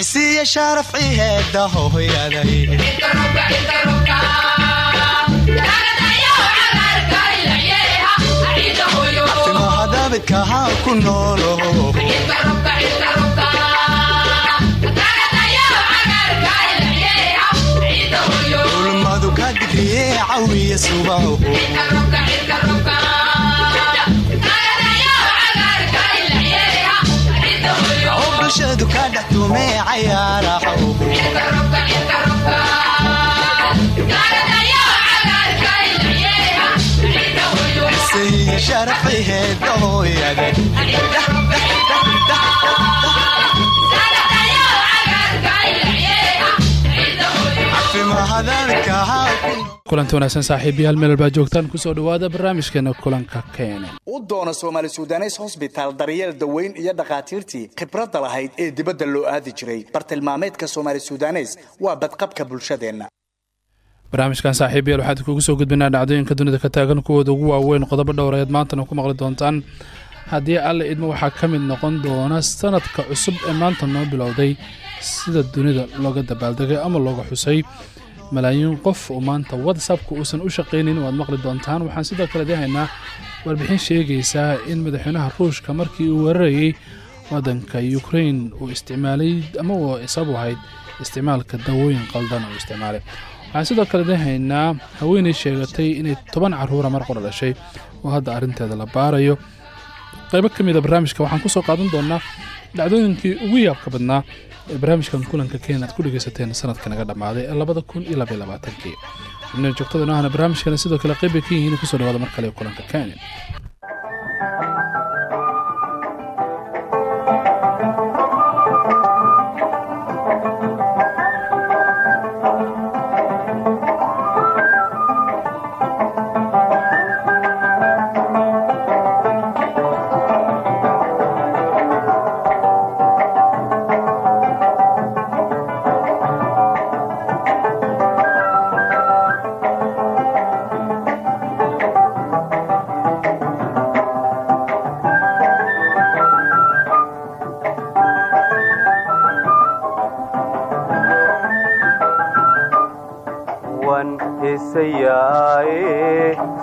cisiya sharafci heeda hooyaday timahadabidkaha ku noolo ulmadu ka digriye cawiya subaho bulshadu ka dhex tume cayaaraho sayya sharafci kulanti wanaagsan saaxiibayaal meel walbaa joogtaan ku soo dhowaada barnaamijkeena kulanka keene u doona soomaali sudanes hosbitaal daryeel daweyn iyo dhakhaatiirtii khibradda lahayd ee dibadda loo aadi jiray. Bartilmaameedka soomaali sudanes waa badqabka bulshadeenna. Barnaamijkan saaxiibayaal waxaan kugu soo gudbinaa dhacdooyinka dunida ka taagan kuwooda ugu waaweyn qodobo dhowreed maantana ku maqli doontaan. Haddii alle idmo waxaa ka mid noqon doona sanadka cusub ee maanta noo bilowday sida dunida looga dabaaldegay ama looga xusay malaayiin qof oo maanta whatsappka uusan u shaqaynin waad maqli doontaan. Waxaan sidoo kale dehaynaa warbixin sheegaysaa in madaxweynaha ruushka markii uu weerarayay waddanka ukrain uu isticmaalay ama uu isabu ahayd isticmaalka dawooyin qaldan uu isticmaalay. Waxaan sidoo kale dehaynaa haweenay sheegatay inay toban caruura mar qora dhashay oo hadda arrinteeda la baarayo. Qaybo ka mida barnaamijka waxaan ku soo qaadan doonaa dhacdooyinkii ugu yaabka badnaa barnaamijkan kulanka kenya aad ku dhegaysateen sanadka naga dhammaaday labada kun iyo labaiy labaatankii. Xubnina joogtada noo ahna barnaamijkana sidoo kale qayb bay ka yihiin ku soo dhawaada mar kale kulanka kenya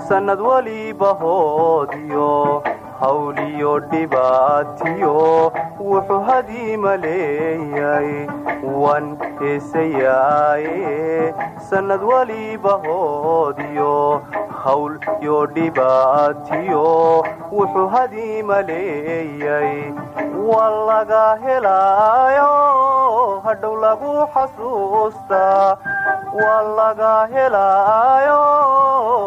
sanad waliba hoodiyo hawliyo dhibaatiyo wuxuu hadiima leeyahay wan heesayaaye sanad waliba hoodiyo hawl yo dhibaatiyo wuxuu hadiima leeyahay wa laga helaayo hadhow lagu xasuustaa waa laga helaayo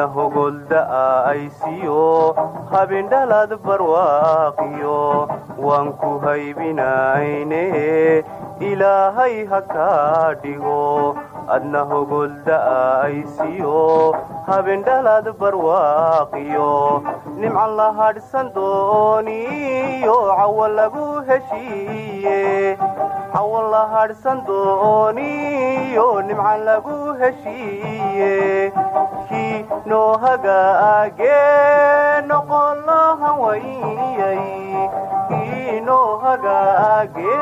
adna hogolda'aysiyo habindhalad barwaaqiyo waan ku haybinayne ilaahay ha kaa dhigo adna hogolda'aysiyo habindhalad barwaaqiyo nimcan la hadhsan dooniyo cawo lagu heshiiye cawo la hadhsan dooniyo nimcan lagu heshiiye kii noo hagaagee noqolahan wayay kii noo hagaagee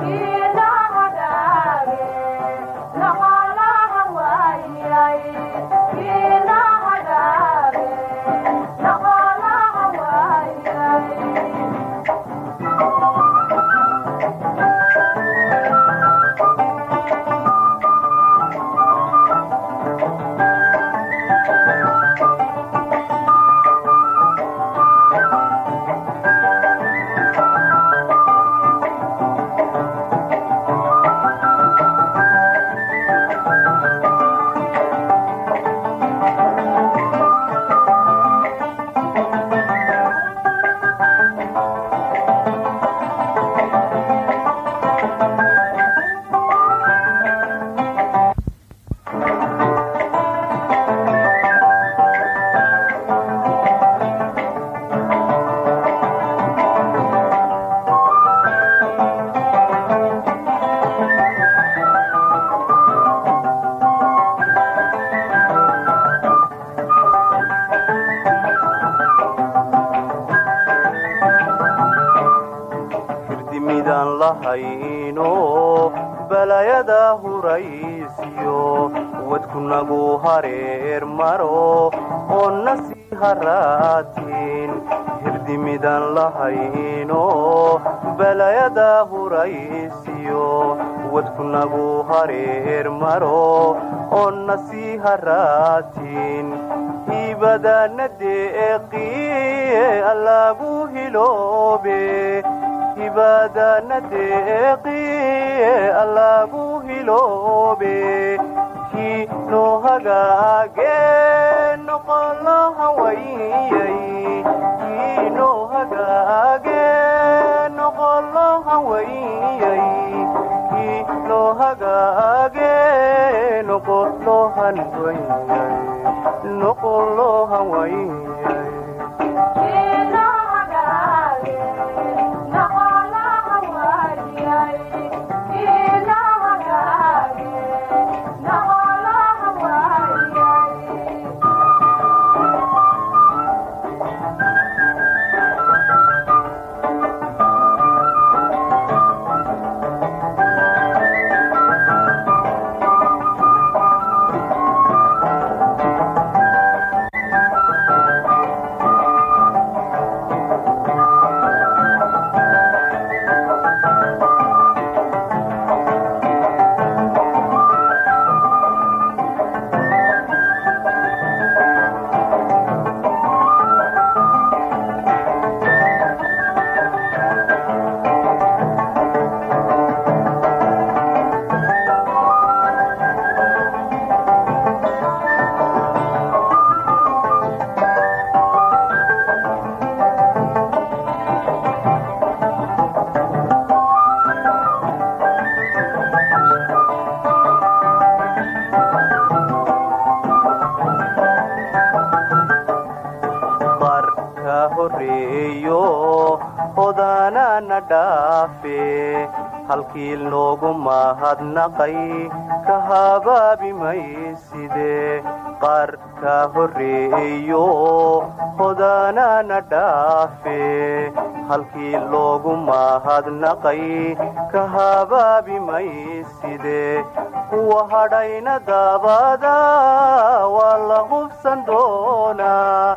kii noo hagaagee lahayno balayada huraysiyo wadkunagu hareer maro oo nasii haraatiin hirdimidaan lahayno balayada huraysiyo wadkunagu hareer maro oo nasii haraatiin. Hiibadaana deeqiye allaagu hiloobe hibaadana deeqiye allaagu hiloobe kii noo hagaagee noqolaha wayay kii noo hagaagee noqolaha wayay kii noo hagaagee noqolohan dhaafe halkiil noogu mahadnaqay ka habaabi mayside qarka horeeyo hodaanana dhaafe halkii loogu mahadnaqay ka habaabi mayside kuwa hadhayna dabada waa la hubsan doonaa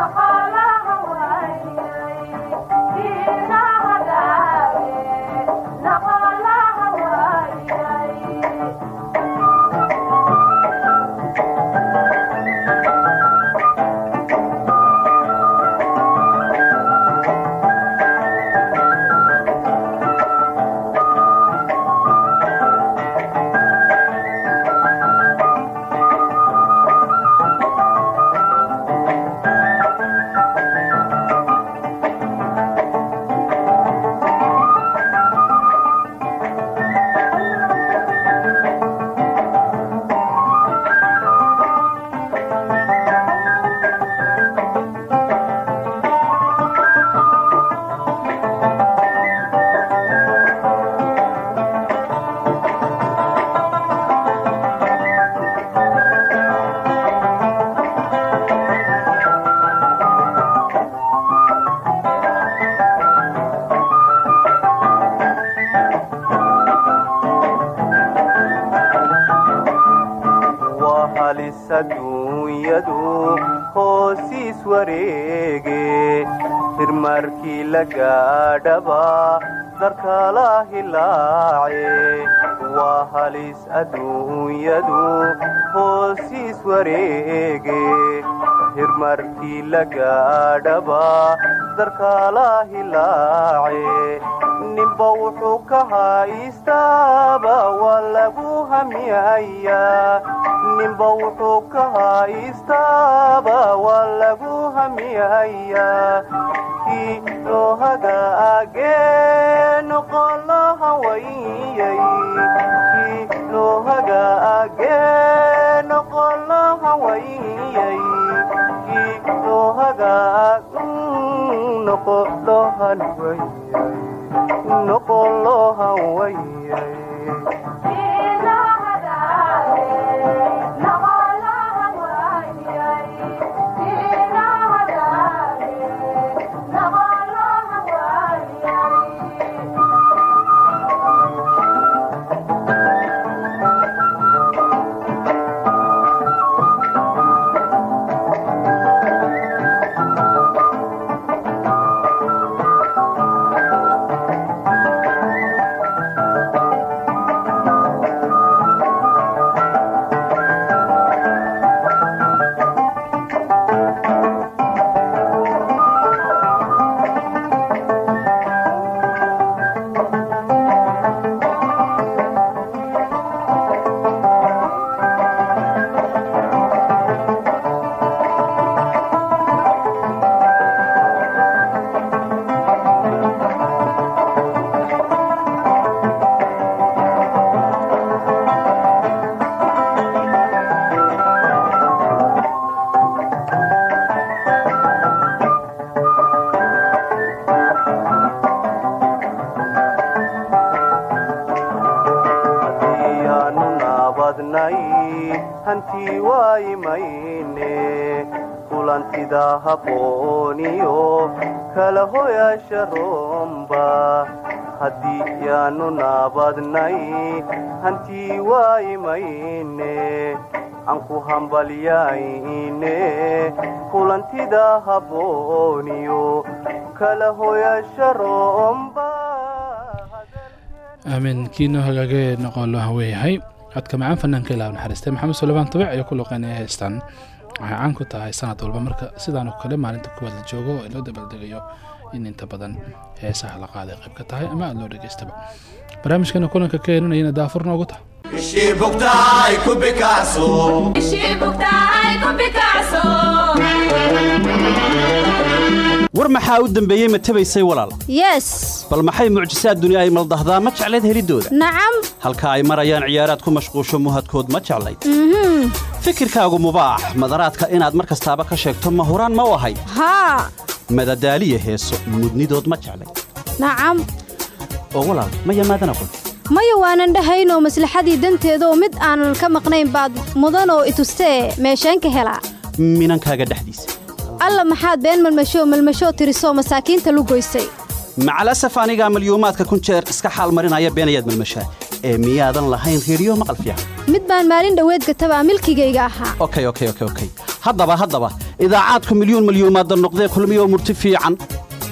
you. Adduunyadu hoosiis wareege hirmarkii la gaadhaba darkala hilaace waa halis adduunyadu hoosiis wareege hirmarkii la gaadhaba darkala hilaace ninba wuxuu ka haystaaba waa lagu hamihayaa ninba wuxuu ka haystaaba waa lagu hamihayaa kii loo hagaagee noqolaha wayay kii loo hagaagee noqolaha wayay kii loo hagaag noqolohan wayay noqolohan wayay hantii waayimayne kulantida habbooniyo kala hoyaasha roomba haddii yaanu naabadnay hantii waayimayne aan ku hambalyayne kulantida habbooniyo kala hoyaasha roomba aamin kiinoo hagaagee noqon loo haweeyahay codka macaan fanaanka ilaah naxariistay maxamed suleymaan tabic ayaa ku luqeynaya heestan waxay caan ku tahay sanad walba marka sidaan oo kale maalinta kuwaad la joogo oo loo dabaaldegayo in inta badan heesaha la qaaday qayb ka tahay ama aad loo dhegaystaba barnaamijkana kulanka ka eeninayana daafur noogu tahay ishii bugtahay ku bikacso war maxaa u dembeeyey ma tabaysay walaal? Yes. Bal maxay mucjisaad duni ay maldahdaa? Ma jeclayd heliddooda nacam halka ay marayaan ciyaaraad ku mashquusho muhadkood ma jeclayd fikirkaagu mubaax. Madaraadka inaad mar kastaaba ka sheegto ma huraan ma u ahay haa madadaaliya heeso mudnidood ma jeclayd nacam oo walaal ma yamaadana qol maya waanan dhahaynoo maslaxadii danteedaoo mid aanan ka maqnayn baad mudanoo itustee meesheen ka helaa. Minankaaga dhexdiisa alla maxaad been malmashoo malmashoo tirisoo masaakiinta lu goysay. Macalasaf anigaa malyuumaadka kun jeer iska xaal marinaya beenayaad malmashaa. Ee miyaadan lahayn reediyo maqal fiican mid baan maalin dhoweed gatabaa milkigayga ahaa. Okey okey okey okey haddaba haddaba idaacaadku milyuun malyuumaadda noqdee kulmiyo murti fiican.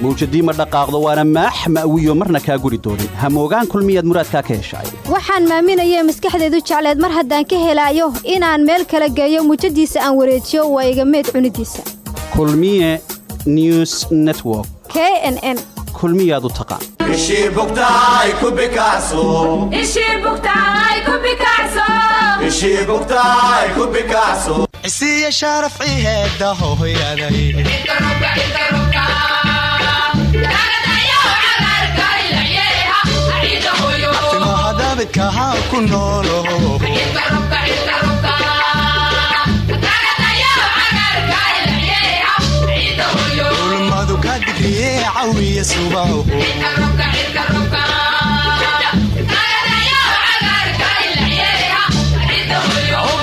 Mawjadii ma dhaqaaqdo waana maax ma'wiyo marna kaa guri doonin hamoogaan kulmiyaad muraadkaa ka heshaay waxaan maaminayee maskaxdeedu jecleed mar haddaan ka helaayo inaan meel kala geeyo muujadiisa aan wareejiyo waa iga meed cunidiisa kulmiye news network. K n n. Kulmiyaad u taqaan ishii bugtahay ku bikacso ishii bugtahay ku bikacso cawiya subaho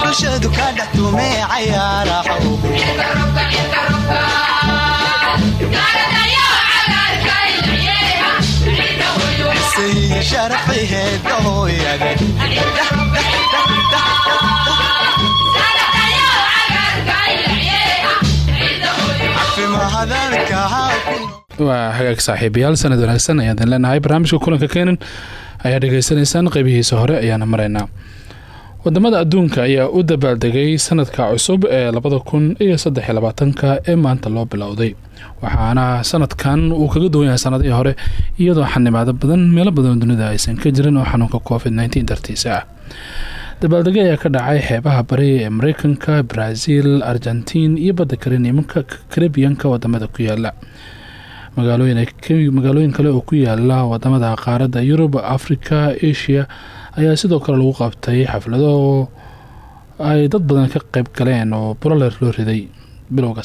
bulshadu ka dhex tumee cayaaraho waa hagaag saaxiibayaal sanad wanaagsan ayaan idin leenahay. Barnaamijka kulanka keenan ayaa dhegaysanaysaan qeybihiisa hore ayaana maraynaa waddamada adduunka ayaa u dabaaldegay sanadka cusub ee labada kun iyo saddex labaatanka ee maanta loo bilowday. Waxaana sanadkan uu kaga duwan yahay sanadihii hore iyadoo xanimaado badan meelo badan dunida aysan ka jirin oo xanuunka covid dartiisa ah dabaaldega ayaa ka dhacay xeebaha bari ee mareykanka brazil argentiin iyo badda kariinimanka karibiyanka waddamada ku yaalla magaalooyin kale oo ku yaalla waddamada qaaradda yurub africa asia ayaa sidoo kale lagu qabtay xaflado ay dad badan ka qeyb galeen oo buloleer loo riday. Bilowga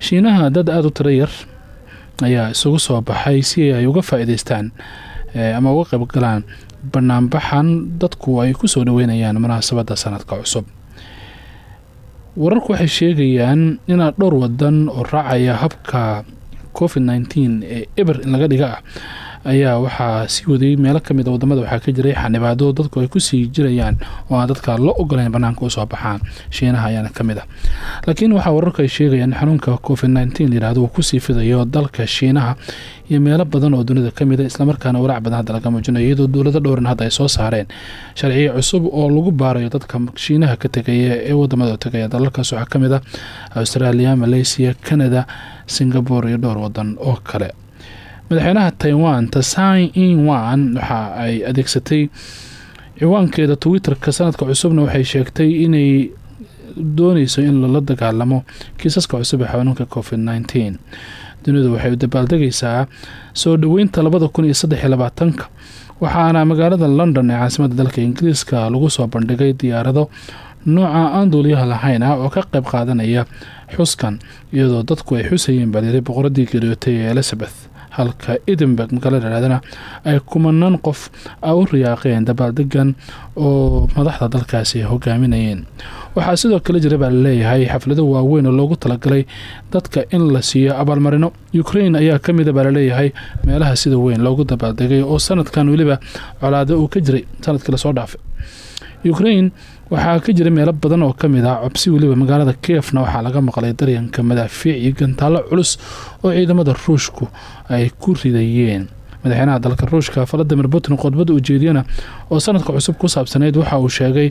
shiinaha dad aada u tiro yar ayaa isugu soo baxay si ay uga faa-iideystaan ama uga qeyb galaan banaanbaxan dadku ay ku soo dhaweynayaan munaasabada sanadka cusub. Wararku waxay sheegayaan inaad dhowr wadan oo raacaya habka covid nteen ee eber in laga dhiga ah ayaa waxaa sii waday meelo ka mid a waddamada waxaa ka jiray xanibaado dadku ay ku sii jirayaan oo aan dadka loo ogoleyn banaanka u soo baxaan. Shiinaha ayaana ka mid ah. Laakiin waxaa wararku ay xanuunka covid nteen layihahdo uu ku sii fidayo dalka shiinaha iyo meelo badan oo dunida ka mid a islamarkaana walaac badan hadda laga muujinayo iyadoo dowlado dhowran hadda ay soo saareen. Sharciyo cusub oo lagu baarayo dadka shiinaha ka tegaya ee waddamada tegaya dalalkaas waxaa ah australia malaysia canada singapore iyo dhowr wadan oo kale madaxweynaha taiwan tasai inwan waxa ay adeegsatay ciwaankeeda twitter-ka sanadka cusubna waxay sheegtay inay dooneyso in lala dagaalamo kiisaska cusub ee xanuunka covid nteen dunidu waxay u dabaaldegaysaa soo dhoweynta labada kun waxaana magaalada london ee caasimada dalka ingiriiska lagu soo bandhigay diyaarado nooca aan duuliyaha lahayn ah oo ka qayb qaadanaya xuskan iyadoo dadku ay xusayeen baliiri boqoradii geeriyootay ee elizabeth halka edinburg magaalada dhaadana ay kumanaan qof u riyaaqeen dabaaldegan oo madaxda dalkaasi hogaaminayeen. Waxaa sidoo kale jira baa la leeyahay xaflado waaweyn oo loogu talagalay dadka in la siiyo abaalmarino. Ukrain ayaa kamida baa la leeyahay meelaha sida weyn loogu dabaaldegay oo sanadkan weliba colaado uu ka jiray. Sanadkii la soo dhaafay. Ukrain waxaa ka jira meelo badan oo ka mid ah cobsi weliba magaalada kiyefna waxaa laga maqlay daryanka madaafiic iyo gantaallo culus oo ciidamada ruushku ay ku ridayeen. Madaxweynaha dalka ruushka valadimir putin khudbada ujeediyana oo sanadka cusub ku saabsaneyd waxa uu sheegay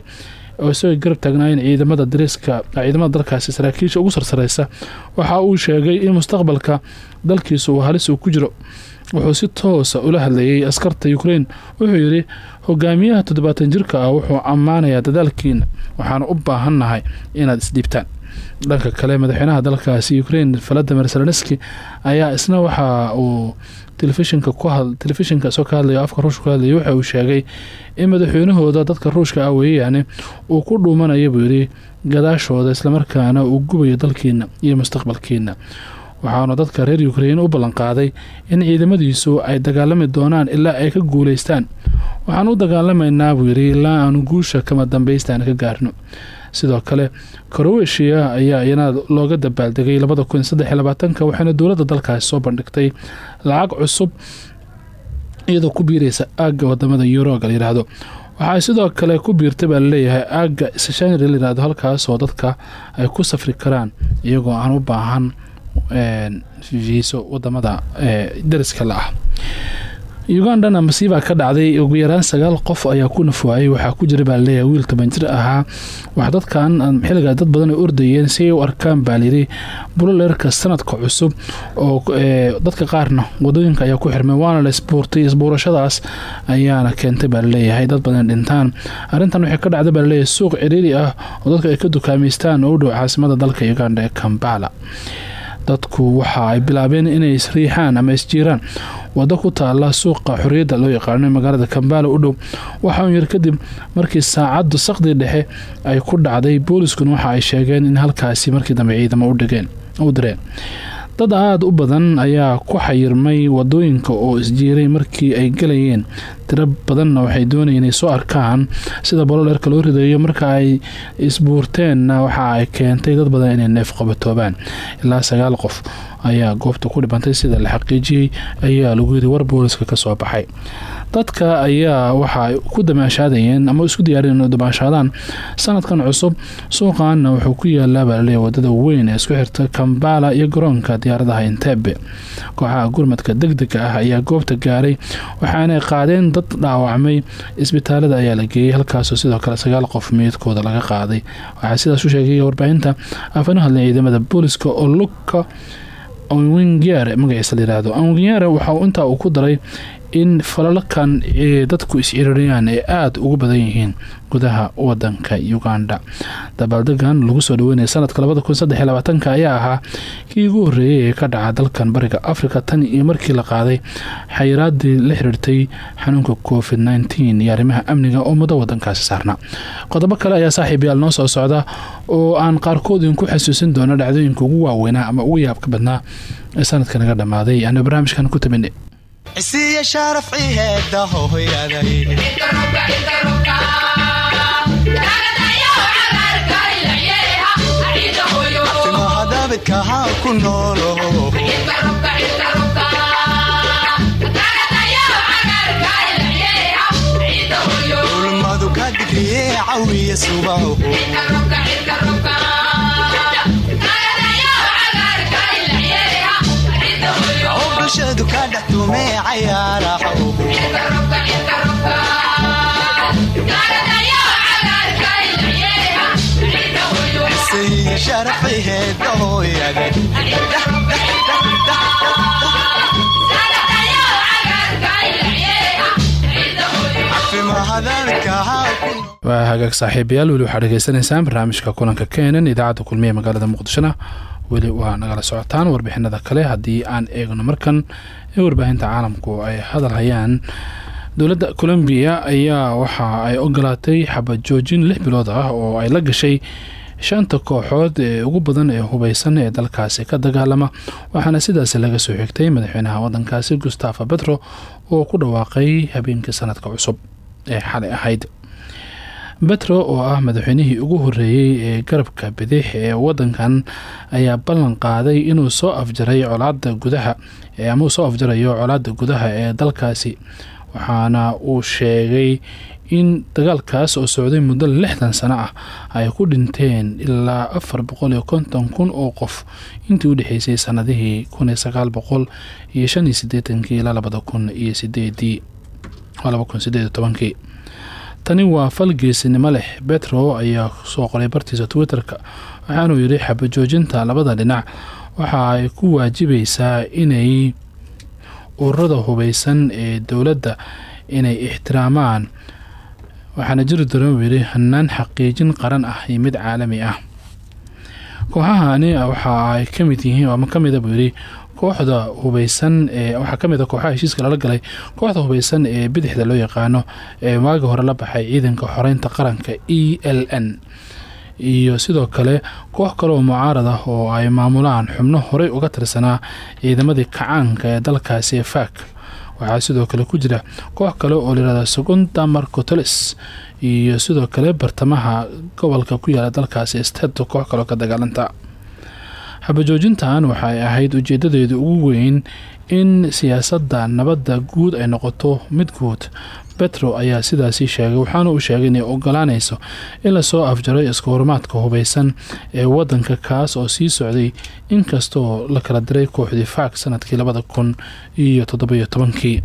oo isagoo garab taagnaayeen ciidamada dariiska ciidamada dalkaasi saraakiisha ugu sarsareysa waxa uu sheegay in mustaqbalka dalkiisa uu halis uu ku jiro. Wuxuu si toosa ula hadlayay askarta ukrain wuxuu yidhi hogaamiyaha toddobaatan jirka ah wuxuu ammaanayaa dadaalkiina waxaana u baahannahay inaad isdhiibtaan dhanka kale madaxweynaha dalkaasi ukrain valadimir zelenski ayaa isna waxa uu telefishinka telefishinka isoo ka hadlaya afka ruushka ku hadlaya waxa uu sheegay in madaxweynahooda dadka ruushka ah weeyaane uu ku dhuumanaya buu yidhi gadaashooda islamarkaana uu gubayo dalkiina iyo mustaqbalkiina waxaana dadka reer ukrain u ballanqaaday in ciidamadiisu ay dagaalami doonaan ilaa ay ka guuleystaan. Waxaan u dagaalamaynaa buu yidhi ilaa aanu guusha kama dambeystaan ka gaarno. Sidoo kale kroweshiya ayaa iyana looga dabaaldegay waxayna dowladda dalkaasi soo bandhigtay lacag cusub iyadoo ku biiraysa aagga waddamada yuroga layidhaahdo waxaa sidoo kale ku biirtay baa la leeyahay aagga seshanri layihahdo halkaas oo dadka ay ku safri karaan iyagoo aan u baahan fiiso waddamada dariska la ah. Ugandana masiibaa ka dhacday ugu yaraan sagaal qof ayaa ku nafuwaayay waxaa ku jira baa la leeyahay wiil toban jir ahaa. Wax dadkan xilligaa dad badan ay ordayeen si ay u arkaan baa layidhi buloleerka sanadka cusub oo dadka qaarna waddooyinka ayaa ku xirmay waana la isbuurtay. Isbuurashadaas ayaana keentay baa la leeyahay dad badan dhintaan. Arrintan waxay ka dhacday baa suuq ciriiri ah oo dadka ay ka dukaamaystaan oo dhow caasimada dalka uganda ee kambala dadku waxa ay bilaabeen inay isriixaan ama isjiiraan wado ku taala suuqa xorriyadda loo yaqaano magaalada kambala u dhow. Waxaa un yar kadib markii saacaddu saqdii dhexe ay ku dhacday booliskuna waxa ay sheegeen in halkaasi markii dambe ciidamo u direen. Dad aada u badan ayaa ku xayirmay waddooyinka oo isjiiray markii ay galayeen tiro badanna waxay doonayeen inay soo arkaan sida bololeerka loo ridayo marka ay isbuurteenna waxa ay keentay dad badan inay neef qabatoobaan. Ilaa sagaal qof ayaa goobta ku dhibantay sida la xaqiijiyey ayaa lagu yiri war booliska ka soo baxay. Dadka ayaa waxa ay ku damaashaadayeen ama isku diyaariyeen inay damaashaadaan sanadkan cusub. Suuqaana wuxuu ku yaalaa baa la leeyahay waddada weyn ee isku xirta kambala iyo garoonka diyaaradaha entebe kooxaha gurmadka deg dega ah ayaa goobta gaaray waxaanay qaadeen dad dhaawacmay isbitaalada ayaa la geeyey halkaasoo sidoo kale sagaal qof meydkooda laga qaaday. Waxaa sidaas u sheegay warbaahinta afan u hadlay ciidamada booliska oo luka onwingiare magaciisa layihahdo onwingiare waxa intaa uu ku daray in falalkan ee dadku is-ciriiriyaan ay aada ugu badan yihiin gudaha wadanka uganda. Dabaaldegan lagu soo dhaweynaya sanadka labadakunsadeylabaatanka ayaa ahaa kii ugu horreeyay ee ka dhaca dalkan bariga africa tan iyo markii la qaaday xayiraadii la xiriirtay xanuunka covid nteen iyo arrimaha amniga oo muddo wadankaasi saarna. Qodobo kale ayaa saaxiibayaal noo soo socda oo aan qaarkood idinku xasuusin doono dhacdooyinka ugu waaweynaa ama ugu yaabka badnaa ee sanadka naga dhammaaday. Aanu barnaamijkan ku tabinay isiya sharafci heeda hooyaday timahadabidkaha ku noolo ulmadu ka digriye cawiya subaho bulshadu ka dhex tumee timahadabidkaha ku nool waa hagaag saaxiibayaal weli waxaa dhegeysanaysaan barnaamijka kulanka keenan idaacadda kulmiye magaalada muqdishona weli waa nagala socotaan warbixinada kale haddii aan eegno markan ee warbaahinta caalamku ay hadal hayaan dowladda colombiya ayaa waxa ay ogolaatay xabad joojin lix bilood ah oo ay la gashay shanta kooxood ee ugu badan ee hubeysan ee dalkaasi ka dagaalama waxaana sidaasi laga soo xigtay madaxweynaha wadankaasi gustafa petro oo ku dhawaaqay habeenkii sanadka cusub ee xalay ahayd betro oo ah madaxweynihii ugu horeeyey ee garabka bidix ee wadankan ayaa ballan qaaday inuu soo afjaray colaada gudaha ama soo afjarayo colaada gudaha ee dalkaasi. Waxaana uu sheegay in dagaalkaas oo socday muddo lixdan sano ah ay ku dhinteen ilaa afar boqol iyo konton kun oo qof. Intii u dhexeysay sanadihii kun iyo sagaal boqol iyo shan tani waa fal geesinimo leh. Betro ayaa soo qoray bartiisa twitter-ka waxaanuu yidhi xabajoojinta labada dhinac. Waxa ay ku waajibaysaa inay ururada hubeysan ee dowladda inay ixtiraamaan. Waxaana jiri doona uu yidhi hanaan xaqiijin qaran ah iyo mid caalami ah. Kooxahani waxa ay ka mid yihiin ama kamida buu yidhi kooxda hubeysan ee waxaa ka mid a kooxaha heshiiska lala galay kooxda hubeysan ee bidixda loo yaqaano ee waagi hore la baxay ciidanka xoreynta qaranka e l n. Iyo sidoo kale koox kale oo mucaarad ah oo ay maamulaan xubno horey uga tirsanaa ciidamadii kacaanka ee dalkaasi ee waxaa sidoo kale ku jira koox kale oo layihahda segunda marcoteles iyo sidoo kale bartamaha gobolka ku yaalla dalkaasi steto koox kaleoo ka dagaalanta xabajoojintan waxay ahayd ujeedadeedu ugu weyn in siyaasadda nabadda guud ay noqoto mid guud. Betro ayaa sidaasi sheegay waxaana uu sheegay inay ogolaanayso in la soo afjaray iska horumaadka hubeysan ee wadanka kaas oo sii socday inkastoo la kala diray kooxdii faak sannadkii labada kun iyo toddobiyo tobankii.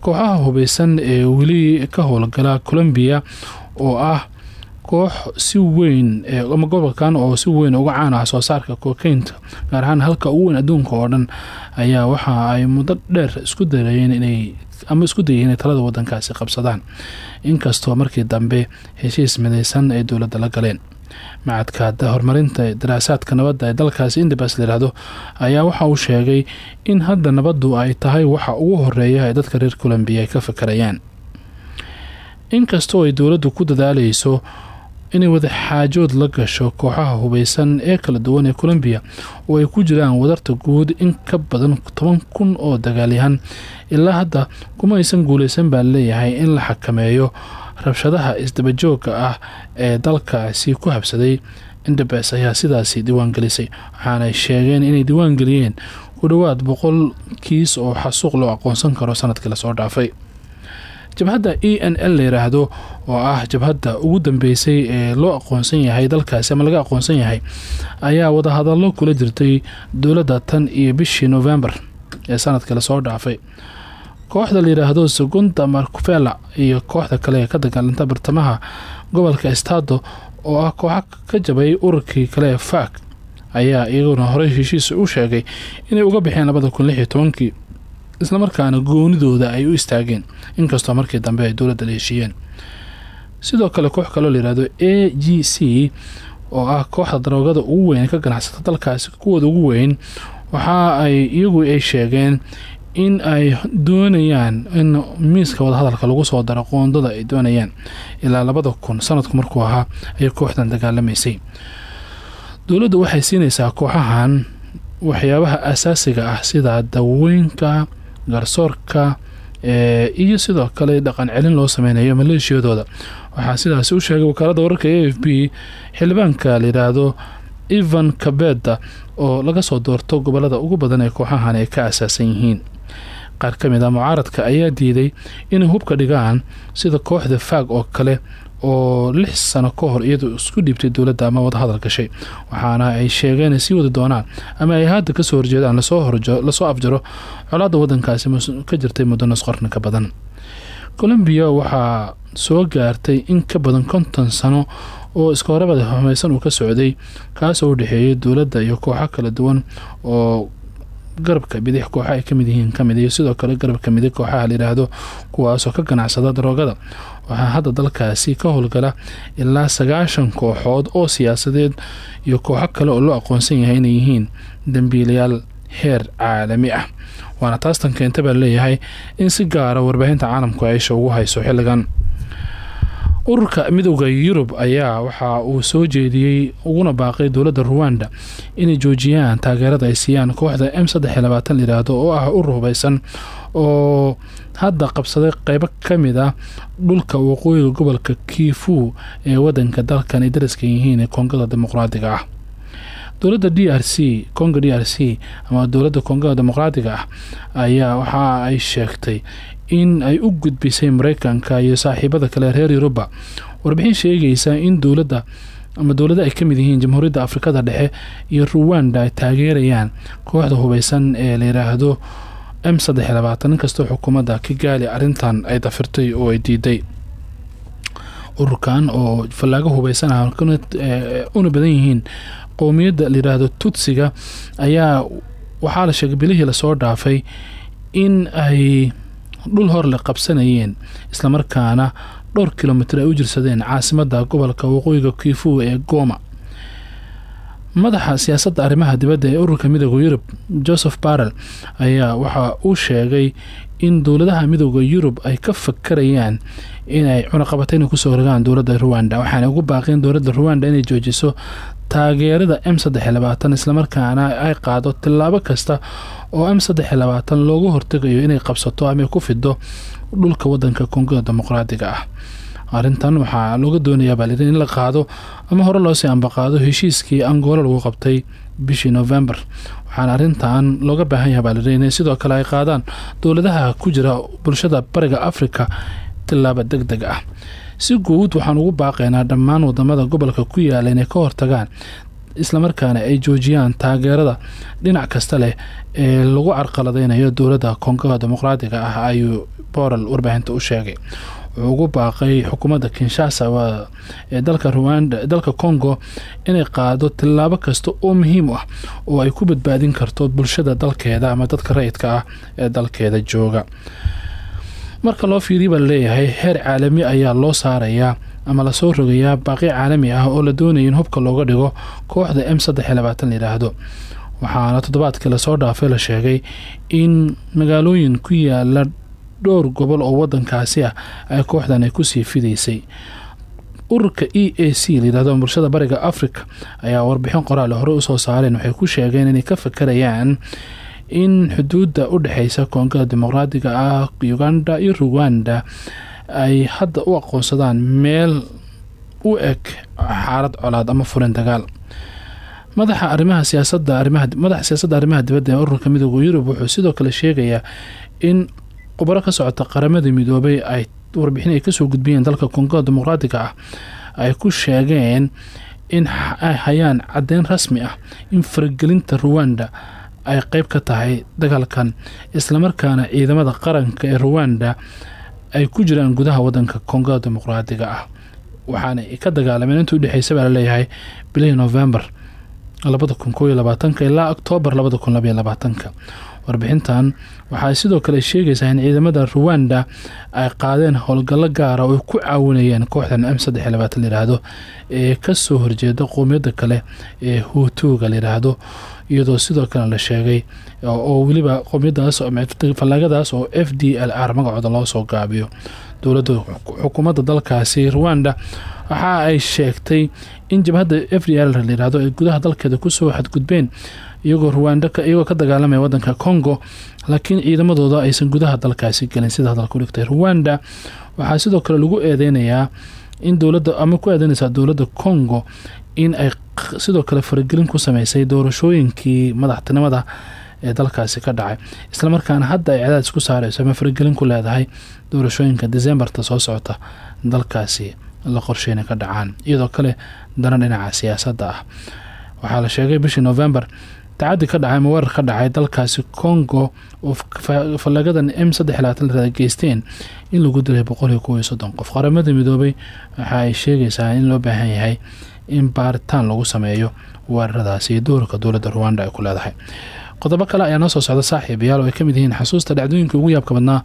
Kooxaha hubeysan ee weli ka howlgala colombiya oo ah koox si weyn ama gobolkan oo si weyn uga caan ah soo saarka kokeynta gaar ahaan halka ugu weyn adduunka oo dhan ayaa waxa ay muddo dheer isku darayeen inay ama isku dayeen inay talada wadankaasi qabsadaan inkastoo markii dambe heshiis mideysan ay dowladda la galeen. Macadka horumarinta daraasaadka nabadda ee dalkaasi indabas layihahdo ayaa waxa uu sheegay in hadda nabaddu ay tahay waxa ugu horreeya ee dadka reer colombiya ay ka fakarayaan inkastoo ay dowladdu ku dadaaleyso inay wada xaajood la gasho kooxaha hubeysan ee kala duwan ee colombiya oo ay ku jiraan wadarta guud in ka badan toban kun oo dagaalyahan ilaa hadda kuma aysan guuleysan baa leeyahay in la xakameeyo rabshadaha isdabajooga ah ee dalkaasi ku habsaday. Indabes ayaa sidaasi diiwaangelisay waxaanay sheegeen inay diiwaangeliyeen ku dhowaad boqol kiis oo xasuuq loo aqoonsan karo sannadkii la soo dhaafay jabhadda e n l la yiraahdo oo ah jabhadda ugu dambeysay ee loo aqoonsan yahay dalkaasi ama laga aqoonsan yahay ayaa wadahadallo kula jirtay dowladda tan iyo bishii novembar ee sannadkii la soo dhaafay. Kooxda la yiraahdo segunda markvela iyo kooxda kale ee ka dagaalanta bartamaha gobolka estado oo ah kooxa ka jabay ururkii kale ee faak ayaa iyaguna horey heshiis u sheegay inay uga baxeen labada kun islamarkaana goonidooda ay u istaageen inkastoo markii dambe ay dowladda la sidoo kale koox kaloo layihahdo a g c oo ah kooxda daroogada ugu weyn ka ganacsata dalkaasi kuwooda ugu weyn waxa ay iyagu ay sheegeen in ay doonayaan in miiska wadahadalka lagu soo daro qoondada ay doonayaan. Ilaa labada kun sanadku markuu ahaa ayay kooxdan dagaalamaysay. Dowladdu waxay siinaysaa kooxahan waxyaabaha asaasiga ah sida daweynka garsoorka iyo sidoo kale dhaqan celin loo sameynayo maleeshiyadooda waxaa sidaasi u sheegay wakaalada wararka a f b xildhibaanka layidhaahdo evan kabeda oo laga soo doorto gobollada ugu badan ee kooxahan ay ka asaasan yihiin. Qaar ka mid a mucaaradka ayaa diiday inay hubka dhigaan sida kooxda faag oo kale oo lix sano ka hor iyadu isku dhiibtay dowladda ama wadahadal gashay waxaana ay sheegeen ay sii wadi doonaan ama ay hadda ka soo horjeedaan la soo afjaro colaadda wadankaasi ka jirtay muddo nus ka badan. Colombiya waxaa soo gaartay in ka badan konton sano oo iska horabada xumeysan uu ka socday kaasoo u dhexeeyay dowladda iyo kooxo kala duwan oo garabka bidix kooxa ay ka mid yihiin ka mid iyo sidoo kale garabka midig kooxaha layidhaahdo kuwaasoo ka ganacsada daroogada. Waxaa hadda dalkaasi ka howlgala ilaa sagaashan kooxood oo siyaasadeed iyo kooxo kale oo loo aqoonsan yahay inay yihiin dambiilayaal heer caalami ah. Waana taastan keenta baa leeyahay in si gaara warbaahinta caalamku aisha ugu hayso xilligan ururka midooda yurub ayaa waxa uu soo jeediyey uguna baaqay dowladda ruwanda inay joojiyaan taageerada ay siiyaan kooxda m layidhaahdo oo ah urur hubeysan oo hadda qabsaday qeybo ka mid ah dhulka waqooyiga gobolka kiifu ee wadanka dalkan ay daraska yihiin koongada dimuqraadiga ah. Dowladda d r c konga d r c ama dowladda koongada dimuqraadiga ah ayaa waxa ay sheegtay in ay u gudbisay mareykanka iyo saaxiibada kale reer yuruba warbixin sheegaysa in dowladda ama dowladda ay ka mid yihiin jamhuuriyadda afrikada dhexe iyo ruwanda ay taageerayaan kooxda hubeysan ee layiraahdo m saddex labaatan inkastoo xukuumadda kigaali arintan ay dafirtay oo ay diiday. Ururkan oo fallaago hubeysan ah una badan yihiin qowmiyadda layiraahdo tutsiga ayaa waxaa la sheegay bilihii la soo dhaafay in ay dhul hor le qabsanayeen islamarkaana dhowr kilomitr ay u jirsadeen caasimadda gobolka waqooyiga kiifu ee gooma madaxa siyaasadda arrimaha dibadda ee ururka midooda yurub joseph barrel ayaa waxa uu sheegay in dowladaha midooda yurub ay ka fakarayaan inay cunaqabatayn ku soo rogaan dowladda ruwanda waxaana ugu baaqeen dowladda ruwanda inay joojiso taageerada m saddex labaatan islamarkaana ay qaado tillaabo kasta oo m saddex labaatan loogu hortegayo inay qabsato ama ku fido dhulka wadanka koongada dimuqraadiga ah. Arrintan waxaa looga doonayaa baa in la qaado ama hore loosii ambaqaado heshiiskii angola lagu qabtay bishii november waxaana arrintan looga baahan yaha baa inay sidoo kale ay qaadaan dowladaha ku jira bulshada bariga africa tillaabo deg deg ah. Si guud waxaan ugu baaqaynaa dhammaan waddamada gobolka ku yaalla inay ka hortagaan islamarkaana ay joojiyaan taageerada dhinac kasta leh ee lagu carqaladeynayo dowladda koongaha dimuqraadiga ah ayuu borel warbaahinta u sheegay ugu baaqay xukuumadda kinshasa ee dalka ruwanda dalka congo inay qaado tillaabo kasta oo muhiim ah oo ay ku badbaadin karto bulshada dalkeeda ama dadka rayidka ah ee dalkeeda jooga. Marka loo fiiriya baa la leeyahay heer caalami ayaa loo saarayaa ama la soo rogayaa baaqi caalami ah oo la doonaya in hubka looga dhigo kooxda m saddex layidhaahdo waxaana toddobaadkii la soo dhaafay la sheegay in magaalooyin ku yaalla dhowr gobol oo wadankaasi ah ay kooxdan ay ku sii fidaysay. Ururka e a c layidhahdo bulshada bariga africa ayaa warbixin qoraale hore u soo saareen. Waxay ku sheegeen inay ka fakarayaan in xuduudda u dhexeysa koongada dimuqraadiga ah uganda iyo ruwanda ay hadda u aqoonsadaan meel u eg xaalad colaad ama furin dagaal. Madaxa arrimaha siyaasadda arrimaha madaxa siyaasadda arrimaha dibadda ee ururka midooda yurub wuxuu sidoo kale sheegayaa in khubaro ka socota qaramada midoobay ay warbixin ay ka soo gudbiyeen dalka kongo dimuqraatiga ah ay ku sheegeen in ay hayaan caddeyn rasmi ah in faragelinta ruwanda ay qeyb ka tahay dagaalkan islamarkaana ciidamada qaranka ee ruwanda ay ku jiraan gudaha wadanka kongo dimuqraadiga ah. Waxaana ka dagaalameen inta udhexeysa baa la leeyahay bilihii november labada kun ilaa oktoobar labada warbixintan waxay sidoo kale sheegaysaa in ciidamada ruwanda ay qaadeen howlgallo gaara oo ay ku caawinayeen kooxdan m saddex labaatan layidhaahdo ee ka soo horjeeda qowmiyadda kale ee huutuuga layidhaahdo iyadoo sidoo kale la sheegay oo weliba qowmiyadaas oo f d l r magacooda loo soo gaabiyo. Dowladda xukuumadda dalkaasi ruwanda waxa ay sheegtay in jabhadda f d l layihahdo ay gudaha dalkeeda ku soo xadgudbeen iyagoo ruwanda iyagoo ka dagaalamaya wadanka congo laakiin ciidamadooda aysan gudaha dalkaasi gelin. Sida hadalka u dhigtay ruwanda waxaa sidoo kale lagu eedeynayaa in dowladda ama ku eedeynaysaa dowladda congo in ay sidoo kale faragelin ku sameysay doorashooyinkii madaxtinimada ee dalkaasi ka dhacay. Islamarkaana hadda ay cadaadis ku saareyso ama faragelin ku leedahay doorashooyinka decembarta soo socota dalkaasi la qorsheyna ka dhacaan. Iyadoo kale dana dhinaca siyaasadda ah. Waxaa la sheegay bishii november tacadi ka dhacay ama weerar ka dhacay dalkaasi congo oo fallagadan m saddex labaatan geysteen in lagu dilay boqol iyo kow iyo soddon qof. Qaramada midoobay waxa ay sheegaysaa in loo baahan yahay in baaritaan lagu sameeyo weeraradaasi doorka dowladda ruwanda ay ku leedahay. Qodobo kale ayaa noo soo socda saaxiibayaal oo ay ka mid yihiin xasuusta dhacdooyinkai ugu yaabka badnaa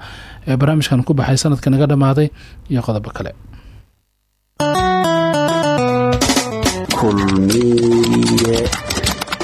ee barnaamijkan ku baxay sanadka naga dhammaaday iyo qodobo kale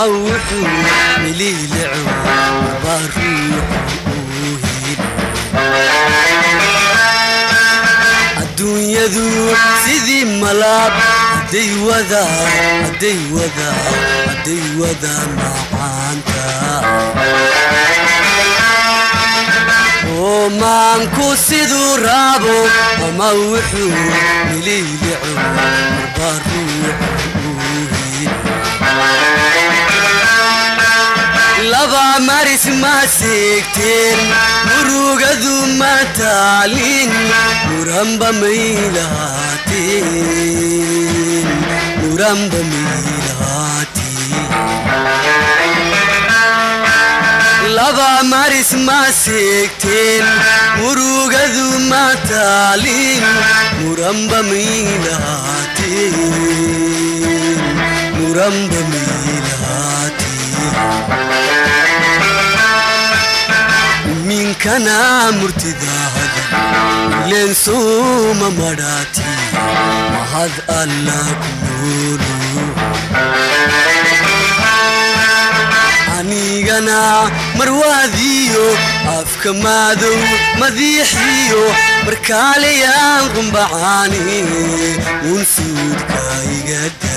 ama wuxuu miliilico aba ruuxu uu hilo adduunyadu sidii malaab hadday wada hadday wada hadday wada macaanta oo maanku siduu raabo ama wuxuu miliilico marba ruuxu uu hilo laba maris ma seegteen murugadu ma taalin muranba maylahaateen muranba maylahaateen laba maris ma seegteen murugadu ma taalin muranba maylahaateen muranba maylahaateen minkana murtidaahada leensuuma madhaati mahad alla ku noolu anigana marwaadiyo afka maadow madiixiyo markaalayaan qumbacaani uun suudka igada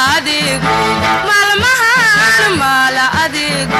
adigu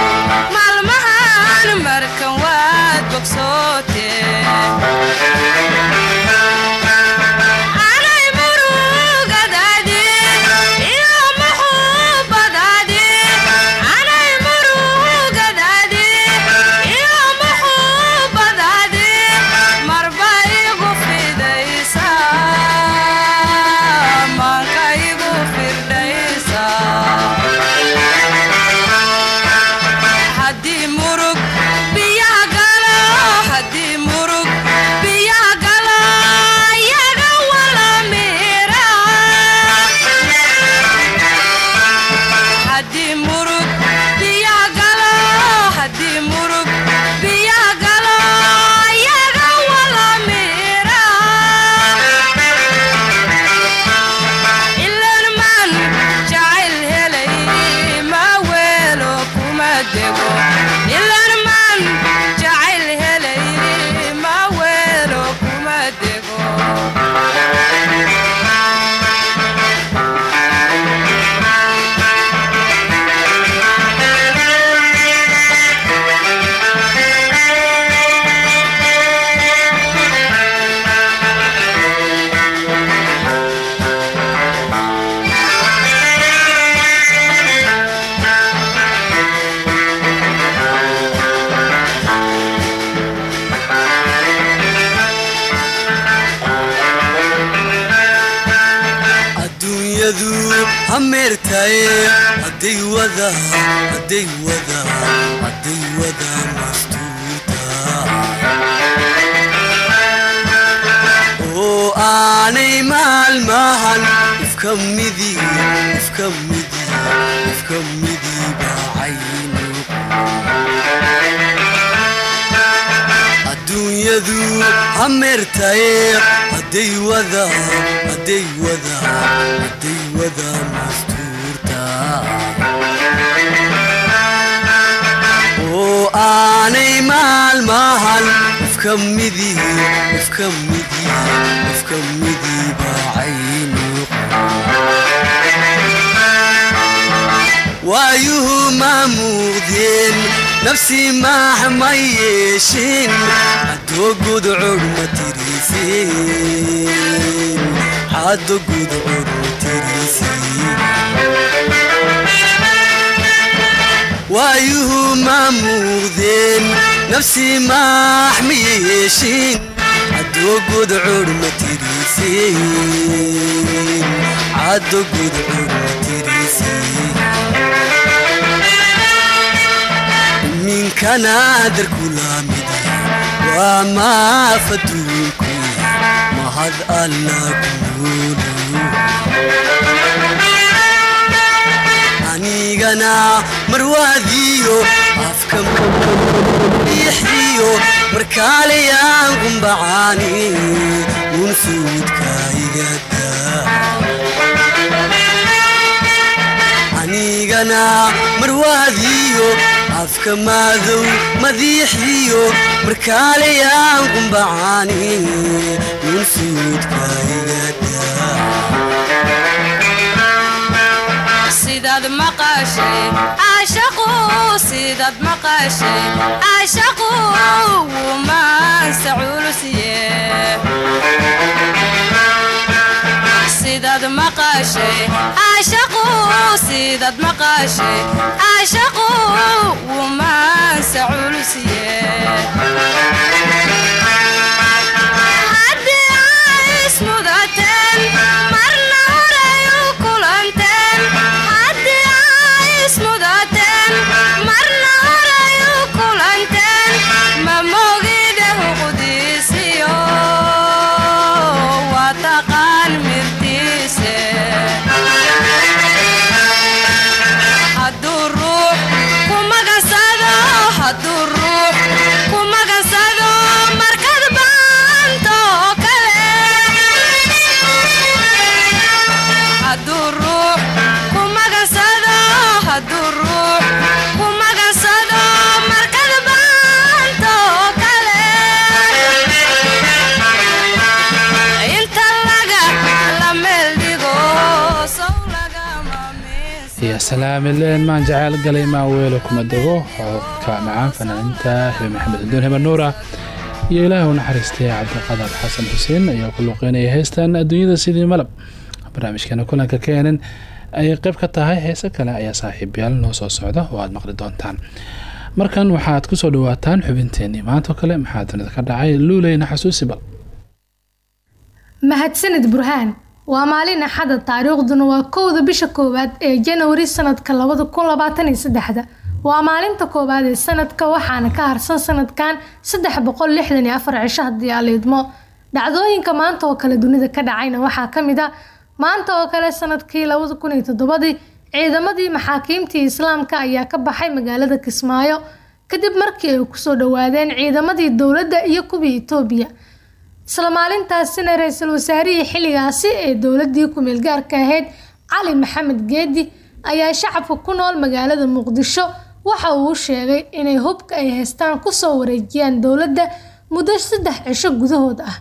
aanay maalmahan ifka midi ifka midi ifka midi baacayno adduunyadu hameertaye hadday wada aanay maalmahan waayuhu ma nafsi maax ma yeeshin haddo gudcur ma tirisin waayuhu ma muuqdeen nafsi maax ma yeeshin haddo gudcur ma tirisin haddo gudcur ma tirisin minkanaadir kulaamida waa maafaduunku mahad alla kuulu anigana marwaadiyo afka ixiyo markaaleyaan qumbacaani uun suudka igada anigana marwaadiyo afka maadow madiixiyo markaaleyaan qumbacaani uun suudka igada sidaad maqashay caashaqu sidaad maqashay caashaqu wuu maansa culusye sidaad maqashay caashaqu sidaad maqashay caashaqu wuu maansa culusye salaamileen maan jacayl galay maa weelo kuma dego. Codka macaan fanaaniinta xebe maxamed adoon heba nuura iyo ilaahi u naxariistay cabdiqadar xasan xuseen ayaa ku luqeynaya heestan adduunyada sidii malab. Barnaamijkeena kulanka keenan ayay qayb ka tahay heese kale ayaa saaxiibyaal noo soo socda oo aad maqli doontaan. Markan waxaad ku soo dhawaataan xubinteenii maantoo kale maxaa dunida ka dhacay? Luuleyna xasuusi bal. Mahadsanid burhaan waa maalin axada taariikhduna waa kowda bisha koowaad ee janwari sanadka labada kun labaatan iyo saddexda. Waa maalinta koowaad ee sanadka waxaana ka harsan sanadkan saddex boqol lixdan iyo afar cisho haddii dhacdooyinka maanta oo kale dunida ka dhacayna waxaa ka mid maanta oo kale sannadkii labada kun ciidamadii maxaakiimtii islaamka ayaa ka baxay magaalada kismaayo. Kadib markii ay ku soo dhawaadeen ciidamadii dowladda iyo kuwii itoobiya isla maalintaasina ra'iisul wasaarihii xilligaasi ee dowladii ku-meel gaarka ahayd cali maxamed geedi ayaa shacabka ku nool magaalada muqdisho. Waxa uu sheegay inay hubka ay haystaan ku soo wareejiyaan dowladda muddo saddex cisho gudahood ah.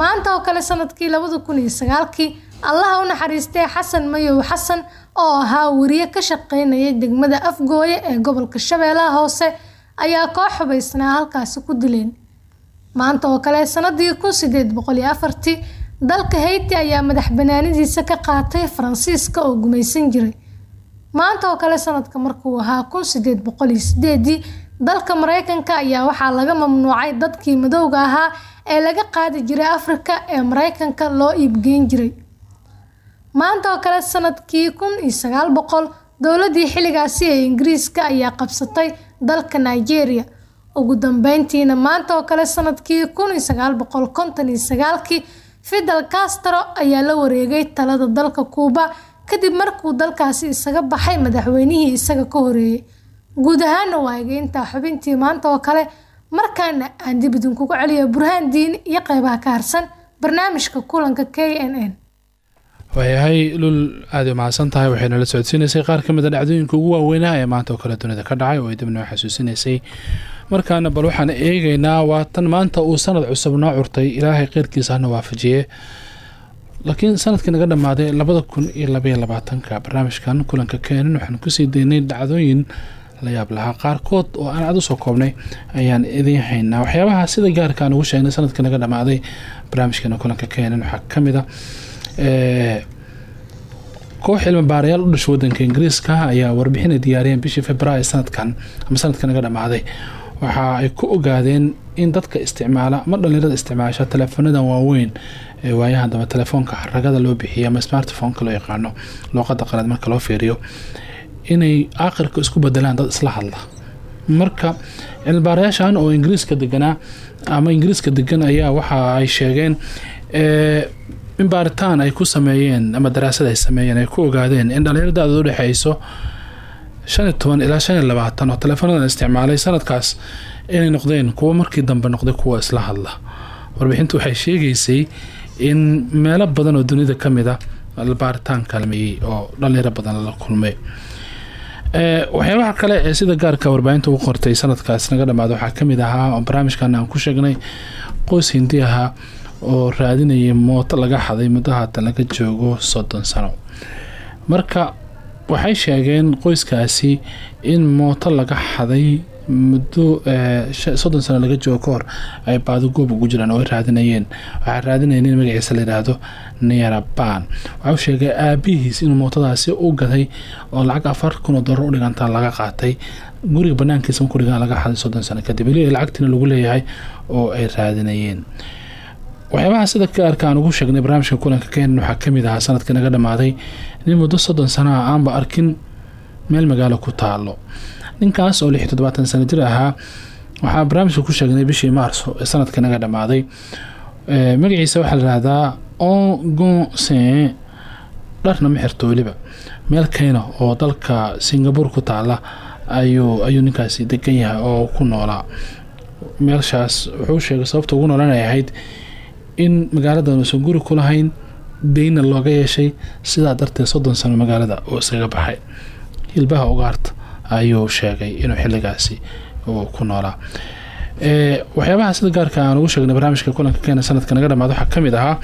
Maanta oo kale sannadkii labada kun iyo sagaalkii allaha u naxariistay xasan mayow xasan oo ahaa wariye ka shaqeynayay degmada afgooye ee gobolka shabeellaha hoose ayaa koox xubaysnaa halkaasi ku dileen maanta oo kale sanadii kun sideed boqol iyo afartii dalka hayti ayaa madax banaanidiisa ka qaatay faransiiska oo gumaysan jiray. Maanta oo kale sanadka markuu ahaa kun sideed boqol iyo sideedii dalka mareykanka ayaa waxaa laga mamnuucay dadkii madowga ahaa ee laga qaadi jiray afrika ee mareykanka loo iibgeyn jiray. Maanta oo kale sannadkii kun iyo sagaal boqol dowladii xilligaasi ee ingiriiska ayaa qabsatay dalka nigeria ugu dambeyntiina maanta oo kale sannadkii kun iyo sagaal boqol konton iyo sagaalkii fidel castro ayaa la wareegay talada dalka kuuba kadib markuu dalkaasi isaga baxay madaxweynihii isaga ka horeeyey guud ahaana waa egeyntaa xubintii maanta oo kale markaana aan dib idinkugu celiyo burhaan diin iyo qeybaha ka harsan barnaamijka kulanka k n n. Waayahay lul aada u mahadsan tahay waxayna la socodsiinaysay qaar ka mid a dhacdooyinka ugu waaweynaha ee maanta oo kale dunida ka dhacay oo ay dib noo xasuusinaysay markaana bal waxaan eegaynaa waa tan maanta uu sanad cusub noo curtay. Ilaahay keyrkiisa hana waafajiye laakiin sannadkii naga dhammaaday labada kun iyo labaiyo labaatanka barnaamijkan kulanka keenan waxaan ku sii daynay dhacdooyin la yaab lahaa. Qaarkood oo aan cad u soo koobnay ayaan idiin haynaa. Waxyaabaha sida gaarka aan ugu sheegnay sannadkii naga dhammaaday barnaamijkeena kulanka keenan waxaa ka mid a koox cilmi baarayaal u dhashay wadanka ingiriiska ayaa warbixin ay diyaariyeen bishii februaayo sanadkan ama sanadka naga dhammaaday waxa ay ku ogaadeen in dadka isticmaala ama dhalinyarada isticmaasha teleefoonadan waaweyn ee waayahan dambe telefoonka ragada loo bixiya ama smartphoneka loo yaqaano luuqada qalaad marka loo fiiriyo inay aakhirka isku bedelaan dad isla hadla. Marka cilmibaarayaashan oo ingiriiska deganaa ama ingiriiska degan ayaa waxa ay sheegeen in baaritaan ay ku sameeyeen ama daraasad ay sameeyeen ay ku ogaadeen in dhalinyaro da-dooda udhexeyso shan iyo toban ilaa shan iyo labaatan oo teleefoonadan isticmaalay sanadkaas inay noqdeen kuwo markii dambe noqday kuwa isla hadla. Warbixintu waxay sheegaysay in meelo badan oo dunida ka mid a baaritaan kaalmeeyey oo dhalinyaro badan la kulmay. Waxyaabaha kale ee sida gaarka warbaahinta ugu qortay sanadkaas naga dhamaada waxaa ka mid ahaa barnaamijkan aan ku sheegnay qoys hindi ahaa oo raadinayay mooto laga xaday muddo haatan laga joogo soddon sano. Marka waxay sheegeen qoyskaasi in mooto laga xaday muddo soddon sano laga joogo kahor ay baadagoob ugu jiraan oo ay raadinayeen. Waxaa raadinayeen in magaciisa layidhaahdo neraban waxau sheegay aabihiis inuu mootadaasi u gaday oo lacag afar kun oo dollar laga qaatay. Guriga banaankiisa markuu dhigan laga xaday soddon sano kadib. Ili lacagtiina lagu leeyahay oo ay raadinayeen. Waxyaabaha sida gaarka aan ugu sheegnay barnaamijka kulanka keenan waxaa ka mid ahaa sannadkii naga dhammaaday nin muddo soddon sano ah aanba arkin meel magaalo ku taalo ninkaas oo lix toddobaatan sano jir ahaa waxaa barnaamijka ku sheegnay bishii maarso ee sannadkii naga dhammaaday. Magaciisa waxaa la yihahdaa ongonsen dharna ma xirto weliba. Meel keyna oo dalka singapore ku taala ayuu ayuu ninkaasi degan yahay oo ku noolaa. Meelshaas wuxuu sheegay sababta ugu noolan ay ahayd in magaaladan uusan guri ku lahayn deyna looga yeeshay sidaa darteed soddon sano magaalada uu isaga baxay. Hilbaha ugaarta ayuu sheegay inuu xilligaasi uu ku noolaa. Waxyaabaha sida gaarka aan ugu sheegnay barnaamijka kulanka keena sanadka naga dhamaad waxaa ka mid ahaa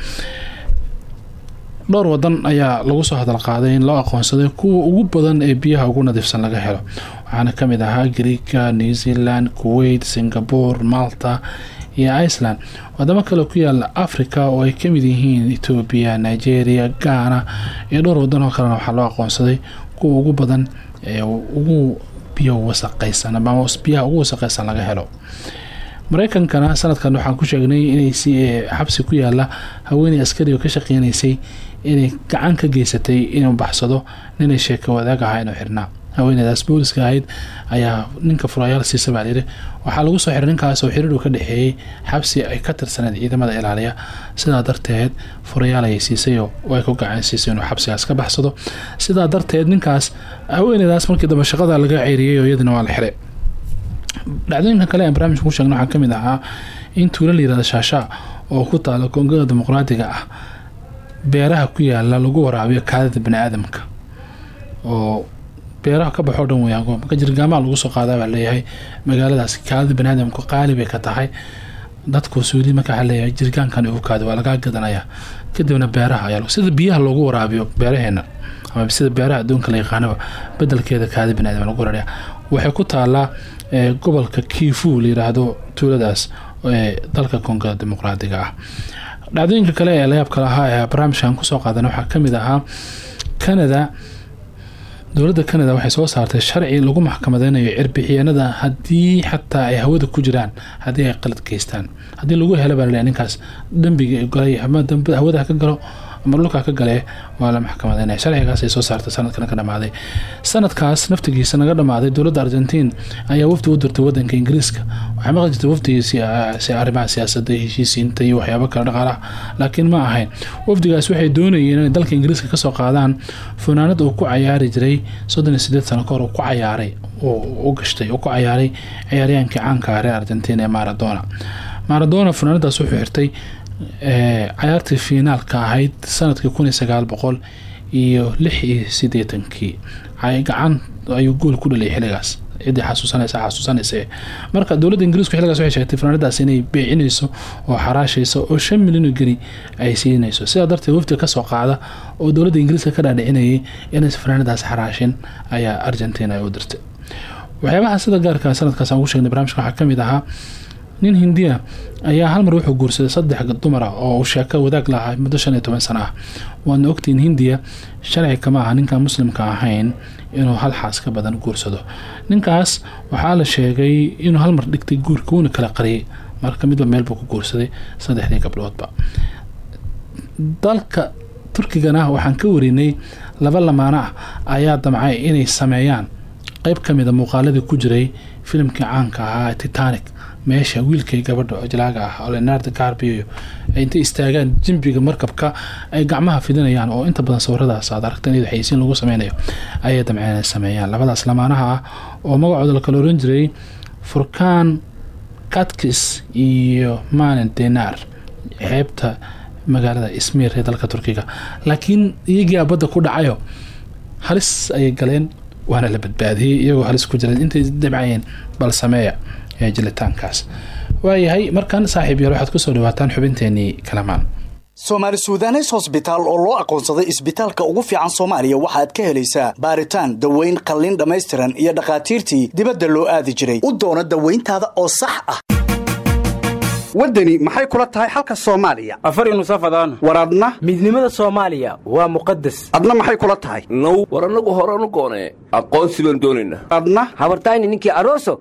dhowr wadan ayaa lagu soo hadal qaaday in loo aqoonsaday kuwa ugu badan ee biyaha ugu nadiifsan laga helo. Waxaana ka mid ahaa griika new zealand kuwait singapore malta iyo iceland. Wadamo kale ku yaalla africa oo ay ka mid yihiin etoobiya nigeria ghana iyo dhowr wadan oo kalena waxaa loo aqoonsaday kuwa ugu badan ee ugu biyo wasaqaysan ama biyaha ugu wasaqaysan laga helo. Mareykankana sanadkan waxaan ku sheegnay inay si xabsi ku yaalla haweeney askari oo ka shaqeynaysay inay gacan ka geysatay inuu baxsado ninay sheeko wadaag ahaa inuu xirnaa haweeneydaas booliska ahayd ayaa ninka furayaal siisa baa layidhi waxaa lagu soo xiray ninkaas oo xiriir uu ka dhexeeyey xabsi ay ka tirsaneed ciidamada ilaaliya. Sidaa darteed furayaal ayay siisayoo ay ku gacan siisay inuu xabsigaas ka baxsado. Sidaa darteed ninkaas haweeneydaas markii dambe laga ceyriyay oo iyadina waa la xiray. Dhacdooyinka kale aan barnaamijka ku sheegna waxaa ahaa in tuulo la yirahda oo ku taala koongada dimuqraadiga ah beeraha ku yaalla lagu waraabiyo kaadida bani-aadamka oo beeraha ka baxoo dhan weyaan marka jirgaamaa lagu soo qaadaa baa leeyahay magaaladaas kaadida bani-aadamku qaali bay ka tahay. Dadku suuli marka waxaa leeyahay jirgaankan ugu kaadi waa lagaa gadanayaa kadibna beeraha ayaa sida biyaha loogu waraabiyo beeraheena ama sida beeraha adduunka la yaqaanaba bedelkeeda kaadi bani-aadam lagu waraabiya waxay ku taalaa gobolka kiifu la tuuladaas ee dalka koonga dimuqraadiga ah. Dhacdooyinka kale ee layaabka lahaa ee barnaamijkan ku soo qaadana waxaa ka mid ahaa canada dowladda canada waxay soo saartay sharci lagu maxkamadeynayo cirbixiyanada haddii xataa ay hawada ku jiraan haddii ay qalad geystaan. Haddii lagu helo baa la leeyahay ninkaas dembiga galay ama hawada ka galo ama dhulka ka gale waa la maxkamadeynaya sharcigaas ay soo saartay sanadkana ka dhamaaday. Sanadkaas naftigiisa naga dhamaaday dowladda argentiin ayaa wafdi u dirtay wadanka ingiriiska. Waxay maqli jirtay wafdigiisi arrimaha siyaasadda heshiisiinta iyo waxyaabo kale dhaqaalaha. Laakiin ma ahayn. Wafdigaas waxay doonayeen inay dalka ingiriiska ka soo qaadaan funaanad uu ku cayaari jiray soddon iyo sideed sano uu ku cayaaray u gashtay uu ku cayaaray ciyaaryaankii caanka reer argentiin ee maradona. Maradona funaanadaas wuxuu xirtay cayaartii fiinaalka ahayd sannadkii kun iyo sagaal boqol iyo lix iyo sideetankii gacan ayuu gool ku dhaliyay xiligaas ciddii xasuusanaysa xasuusanaysa marka dowladda ingiriisku xiligaas waxay sheegtay fanaanadaas inay beecinayso oo xaraashayso oo shan milyan geni ay siinayso. Sidaa darteed wafdiga ka soo qaada oo dowladda ingiriiska ka dhaadhicinayay inaysa fanaanadaas xaraashin ayaa argentina ay u dirtay. Waxyaabaha sida gaarka sanadkaas aan ugu sheegnay barnamijka waxaa nin hindiya ayaa hal mar wuxuu guursaday saddex dumar ah oo uu sheeko wadaag lahaa muddo shan iyo toban sano ah. Waadna ogtiin hindiya sharci kama aha ninkaan muslimka ahayn inuu hal xaas ka badan guursado. Ninkaas waxaa la sheegay inuu hal mar dhigtay guurka wuuna kala qariyay marka midba meel buu ku guursaday saddexdii gabdhoodba dalka turkigana waxaan ka warinay laba lamaano ah ayaa damcay inay sameeyaan. Qeyb ka mida muuqaaladii ku jiray filimkii caanka ahaa titanic meesha wiilkay gabadha ojlaaga ah oo leonardo carbio ay intay istaagaan jimbiga markabka ay gacmaha fidinayaan oo inta badan sawiradaas aad aragta in lagu sameynayo ayay damceen sameeyaan. Labadaas lamaanaha ah oo magacooda la kala oran jiray furkaan katkis iyo maalin denar xeebta magaalada ismiir ee dalka turkiga. Laakiin iyagii abadda ku dhacayo halis ayay galeen waana la badbaadiyey iyagoo halis ku jira intay dabcayeen bal sameeya ee jilitaankaas. Waayahay markan saaxiib yaal waxaad ku soo dhawaataan xubinteenii kalamaan. Soomaali sudanes hosbitaal oo loo aqoonsaday isbitaalka ugu fiican soomaaliya waxaad ka helaysaa baaritaan daweyn qalliin dhammaystiran iyo dhakhaatiirtii dibadda loo aadi jiray. U doono dawayntaada oo sax ah. Waddani maxay kula tahay xalka soomaaliya? Afar nusafadaan war adna? Midnimada soomaaliya waa muqadas adna maxay kula tahay? Now war annagu horanu goonee aqoonsi baan doonaynaa. Adna? Habartayni ninkii aroso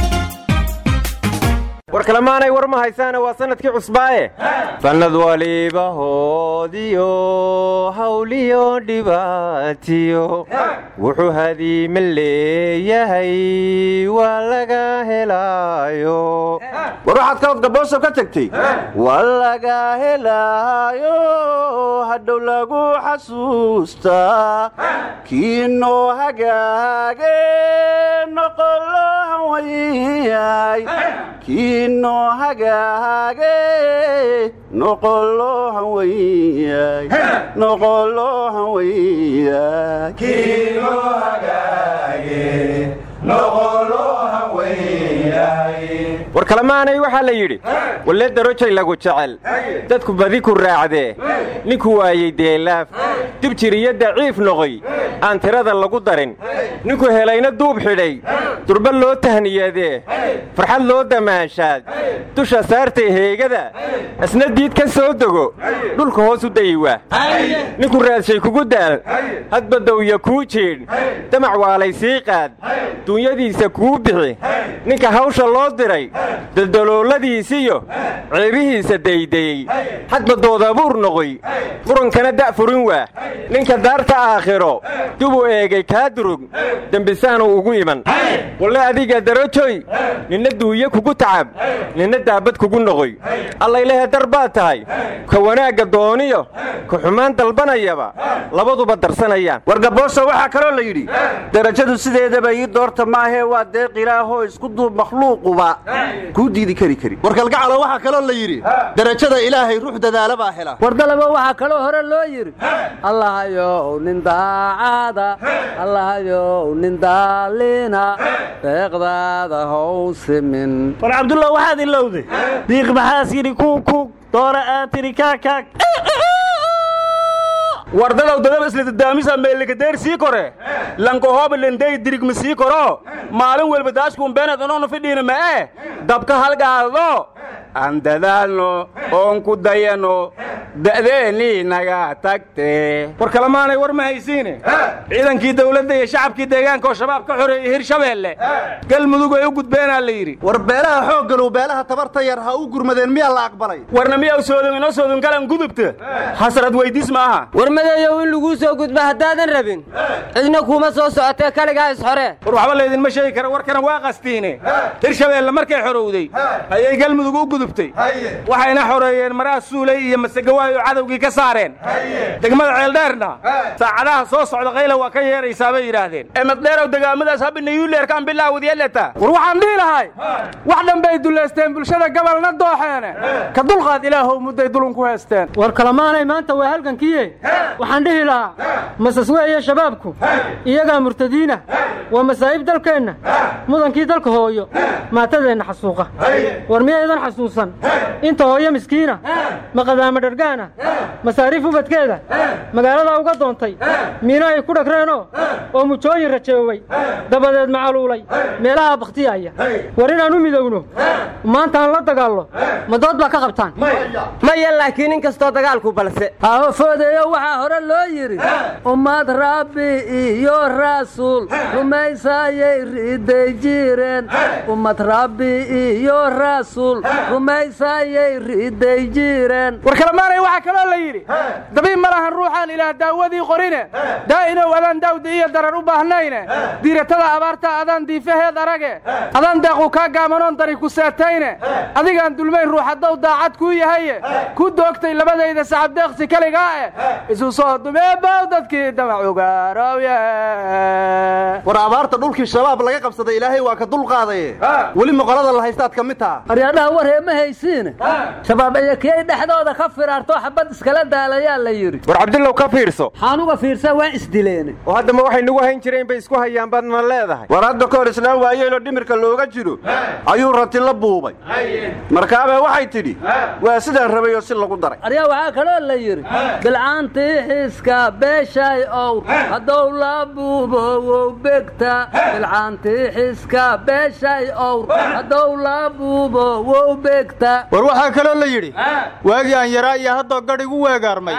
war kalemaanay war ma haysaana waa sannadkii cusbaaye. Sannad waliba hoodiyo hawliyo dhibaatiyo. Wuxuu hadiima leeyahay waa laga helaayo war waxaad ka odgabooso ka tegtey waa laga helaayo hadhow lagu xasuustaa kii noo hagaage noqolo hawayay kii kii noo hagaage noqoloo hanweyay noqoloo hanweyay war kalemaanay waxaa la yidhi walle darojay lagu jecel. Dadku badi ku raacdee. Ninku waayey deelaaf dib jiriyo daciif noqoy. Aan tirada lagu darin. Ninku helayna duub xidhay. Durba loo tahniyadee. Farxad loo damaanshaad dusha saartay heegada. Isna diid ka soo dego dhulka hoos u dayiwa ninku raadshay kugu daal. Hadbadowya kuu jiidh damac waalay sii qaad. Duunyadiisa kuu bixi. Ninka hawsha loo diray daldalooladiisiyo ceebihiisa daydayey xadbadooda abuur noqoy. Murankana da' furin waa. Ninka daarta aakhiro dubuu eegay kaa durug dembisaanu ugu iman. Walle adiga darajoy ninna duuye kugu tacab ninna daabad kugu noqoy. Allaylehe dar baad tahay. Ka wanaagga dooniyo ka xumaan dalbanayaba labaduba darsanayaan. Wargaboosa waxaa kaloo la yidhi darajadu sideedaba ii doorta maahee waa deeq ilaahoo isku duub makhluuquba kuu diidi kari kari. Warkalgacalo waxaa kaloo la yidhi darajada ilaahay ruux dadaala baa hela wardalaba waxaa kaloo hore loo yidhi allahayow nin daacada allahayow nin daalina deeqdaada how simin. War cabdullah waxaad ilowday? Diiq maxaas yidhi kuukug doora aan tiri kaakaag wardadow dadab isladadaamisa meelikadeer sii kore. Lankahooba lendey dirigma sii koro. Maalin welba daashkuun beened onoonu fidhiina ma'e dabka halgaado aan dadaalno oon ku dayano da'deennii naga tagtee war kalemaanay war ma haysiine? Ciidankii dawladda iyo shacabkii deegaanka oo shabaab ka xoreeyey hirshabeelle galmudug ay u gudbeenaa la yidhi. War beelaha xooggalu beelaha tabarta yar ha u gurmadeen miyaa la aqbalay? Warna miyaw soodin inoo soodin galan gudubta? Xasrad weydiis maaha warmadeeyow in laguu soo gudba haddaadan rabin. Cidna kuuma soo socotee kaligaa isxore war waxba laydinma sheegi kara warkana waa qastiine. Hirshabeelle markay xorowday ayay galmudug u gudubtay waxayna xoreeyeen maraa suulay iyo masegawaayo cadowgii ka saareen. Degmada ceeldheerna saacadaha soo socda qayla waa ka yeeraysaa bay yidhaahdeen emeddheerow degaamadaas habinayuuleerkaan bilaawdiyeleta war waxaan dhihi lahay wax dhan bay dullaysteen bulshada gobolna dooxeene. Ka dulqaad ilaahow mudday dulun ku heesteen war kalamaanay maanta waa halgankiiye waxaan dhihi lahaa masaswe iyo shabaabku iyagaa murtadiina waa masaa'ib dalkeenna mudankii dalka hooyo maatadeenna xasuuqa. War miyaydan xasuusan inta hooyo miskiina. Maqadaama dhargaana. Masaariif ubadkeeda magaaladaa uga doontay. Miino ay ku dhagreenoo oo mujooyin rajeeway. Dabadeed macaluulay meelaha bakhtiyaya war inaan u midowno. Maanta aan la dagaallo. Ma dood baa ka qabtaan? Maya laakiin in kastoo dagaalku balse. Hafoodeeyo waxaa hore loo yidhi. Ummad rabbi iyo rasuul. Rumaysaayay riday jireen ummad rabbi iyo rasuul war kalamaanay waxaa kaloo la yidhi. Dabiib ma lahan ruuxaan ilaah daawadii qorine. Daa'inow adaan daawda iyo darar u baahnayne diiratada abaarta adaan diifaheed arage. Adaan deequ kaa gaamanoon dari ku seetayne adigaan dulmayn ruux haddow daacad kuu yahaye ku doogtay labadayda sacabdeeqsi keligaa eh isu soo dumeebow dadkii damac ugaarowye war abaarta dhulkii shabaab laga qabsaday ilaahay waa ka dulqaadaye weli moqolada la haystaad ka mid taha ma haysiine shabaab ayakiyay dhexdooda ka firaarto xabad iskala daalayaa la yidhi. War cabdillow ka fiirso. Xaanuga fiirsa waa isdileene oo haddama waxay nagu hayn jireen bay isku hayaan baadna leedahay. War hadda ka hor islaan waayeeloo dhimirka looga jiro ayuu rati la buubay. Markaabee waxay tidhi waa sidaan rabayoo si lagu daray. Aryaa waxaa kaloo la yidhi bilcaantii xiska beeshay ow haddow la buubo wow begta. Bilcaantii xiska beeshay owr haddow la buubo wow begta war waxaa kaloo la yidhi waagii aan yaraa iyo haddoo gadh igu weegaarmay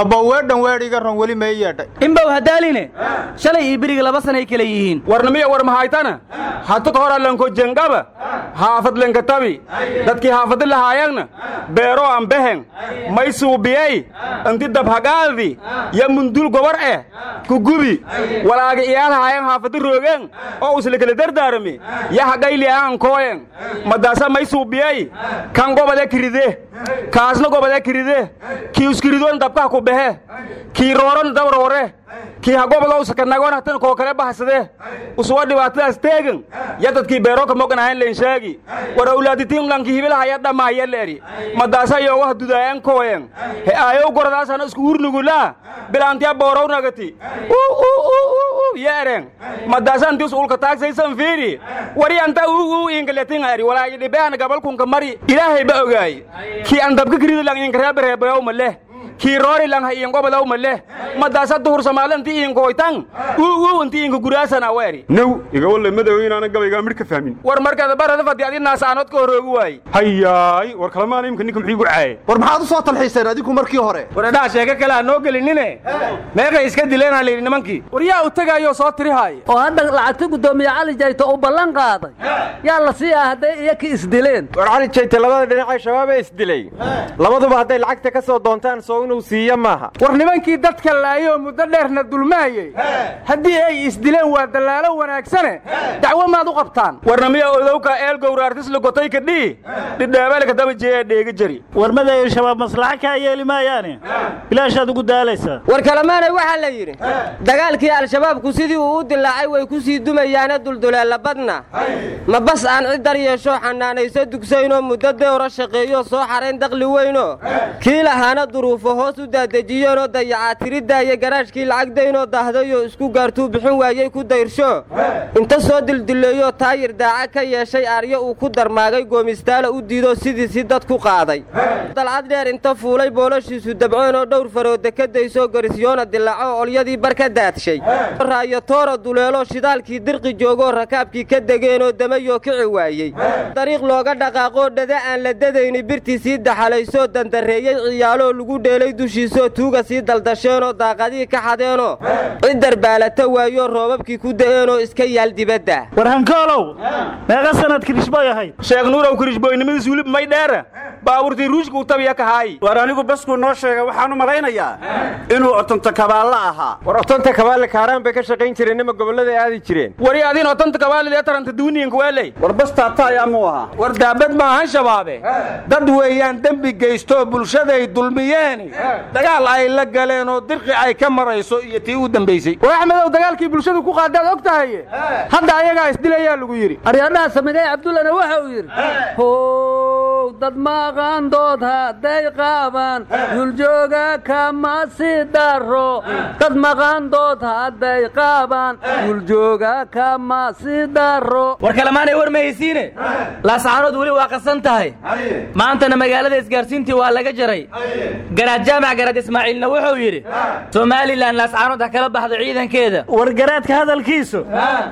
abba weedhan weedhiga ron weli mee yeedhay. Inbow hadaaline shalay iyo beriga laba sanay kale yihiin. Warnamiya war mahaytana hatad hora lanko jengaba. Haafad lenkatabi dadkii haafadi lahaayagna beero aan behen. May suubiyey inti dabhagaadi ya mundul gobar eh. Kugubi walaaga iyaalahaayan haafadi roogeen. Oo uslikala dardaarami. Ya hagayli aan kooyen madaasa may suubiyey kan gobade kiride kaasna gobadee kiride kii uskiridoon dabkaha ku behe kii dabroore kii hagobodow sakanagoon hatan koo kale bahsade usuwa dhibaatadaas teegan ya dadkii beerooka mogan ahayn leen sheegi. War awlaaditiin lanki hibilahaya dhammaaya leeri. Madaasa yoogaha dudaayan koyen he aayow goradaasana isku urnugulaa bilaantiya boorow nagati. Yeeren madaasantius ulka taagsaysan fiiri. Wari anta uu ingaletin ari walaayi dhibeana gabalkunka mari. Ilaahay ba ogaay. Kii an dabka kiridi lang inkareebareebayow maleh kii roori lang ha iingobodow maleh. Madaasa duhur somaalinti iinkoytan uu inti iinka guraasana weeri now iga walle madaxweynaana gabaygaa midh ka fahmin war markaad barada fadhi adi naasaanood ka horoogi waaye hayaay war kalemaana imka ninka muxuu igu caaye war maxaad u soo talxiiseen adigu markii hore? Waradhaha sheeko kale ha noo gelinine meeqay iska dileenaa layidhi nimankii war yaa u tagaayoo soo tirihaaya oo hadda lacagta guddoomiye cali jayto uu ballan qaaday. Yaa la sii ah hadday iyakii isdileen war cali jayte labada dhinacee shabaabee isdilay labaduba hadday lacagta ka soo doontaan soo inuu siiyo maaha. War nimankii dadka laayoo muddo dheerna dulmaayey. Haddii ay isdileen waa dallaalo wanaagsane dacwo maad u qabtaan. Warnamiya odowka eel gowraartis lagotay kadhii dhidheebelka daba jeeya dheega jari. Warmadayo shabaab maslaxa kaa yeeli maayaane? Bilaashaad ugu daalaysaa war kalemaanay waxaa la yidhi dagaalkii al-shabaabku sidii uu u dilaacay way ku sii dumayaane dulduleella badna. Ma bas aan cid dar yeesho xanaanayso dugsaynoo muddo dewra shaqeeyo soo xarayn dakli weyno. Kii lahaana duruufo hoos u daadejiyeenoo dayacaatiridda iyo garaashkii lacagdaynoo dahdayoo isku gaartuu bixin waayey ku dayrsho. Inta soo dildileeyoo taayir daaca ka yeeshay aaryo uu ku darmaagay goomistaala u diidoo sidiisii dad ku qaaday. Dalcad dheer inta fuulay booloshiisu dabcoonoo dhowr farooda ka daysoo garisyoona dilaaco olyadii bar ka daadshay. Raayo toora duleeloo shidaalkii dirqi joogoo rakaabkii ka degeenoo damayoo kici waayey. Dariiq looga dhaqaaqoo dhada aan la dadayni birtii sii daxalaysoo dandarreeyey ciyaaloo lagu dheelay dushiisoo tuuga sii daldasheenoo daaqadii ka xadeenoo cid darbaalata waayoo roobabkii ku da'eenoo iska yaal dibadda. War hankoolow meeqa sanad kirishboy ahayd. Sheekh nuurow kirishboynimadiis wulib may dheera baabuurtii ruushka u tabiya ka haayi war anigu baskuu noo sheega waxaan u malaynayaa inuu otonta kabaallo ahaa. War otonta kabaalle kaaraan bay ka shaqayn jireen nima gobollada aadi jireen. Wari adin otonta kabaalidee taranta duuniyanka weeley war bastaata ayaa muu ahaa. War daabad maahan shabaabe. Dad weeyaan dembi geystoo bulshaday dulmiyeeni dagaal ay la galeen oo dirqi ay ka marayso iyo tii u dambaysay. War axmedow dagaalkii bulshadu ku qaadaad og tahaye hadda ayagaa isdilayaa lagu yidhi. Aryadhaha samidey cabdullana waxa uu yidhi how dad maqaandood hadday qaabaan duljooga kama si dharo dad maqaandood hadday qaabaan duljooga kama si dharo war kalemaanay war mahaysiine laasaxaanood weli waa qasan tahay. Maantana magaalada isgaarsiintii waa laga jaray. Garaad jaamac garaad ismaaciilna wuxuu yidhi somalilan laascaanood ha kala baxdo ciidankeeda. War garaadka hadalkiisu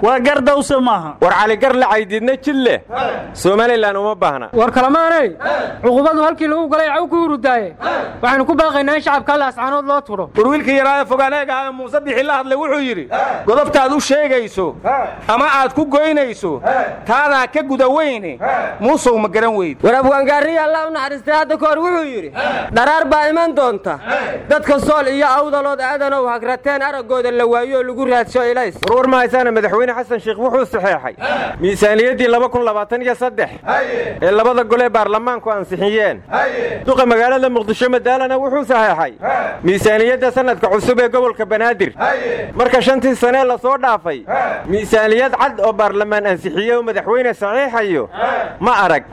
waa gardawse maaha. War caligar la caydidna jid leh somalilan uma baahna. War kalamaanay cuqubadu halkii lagu galay caw ku hurudaaye waxaynu ku baaqaynaa in shacabka laascaanood loo turo. War wiilkii yaraaye fogaaneegaha muuse bixi la hadlay wuxuu yidhi godobtaad u sheegayso ama aad ku goynayso taadaa ka guda weyne. Muusow ma garan weyd war abwaangaarriya allah u naxariistay hadda ka hor wuxuu yidhi dharaar baa iman doonta. Dadka sool iyo awdalood aadanow hagrateen araggooda la waayo oo lagu raadsho ilays. Warwar ma haysaana madaxweyne xasan sheekh wuxuu saxeexay. Miisaaniyaddii laba kun labaatan iyo saddex ee labada gole baarlamaanku ansixiyeen. Duqa magaalada muqdisho madaalana wuxuu saxeexay miisaaniyadda sanadka cusub ee gobolka banaadir. Marka shantii sanee la soo dhaafay miisaaniyad cad oo baarlamaan ansixiye oo madaxweyne saxiixayo ma arag.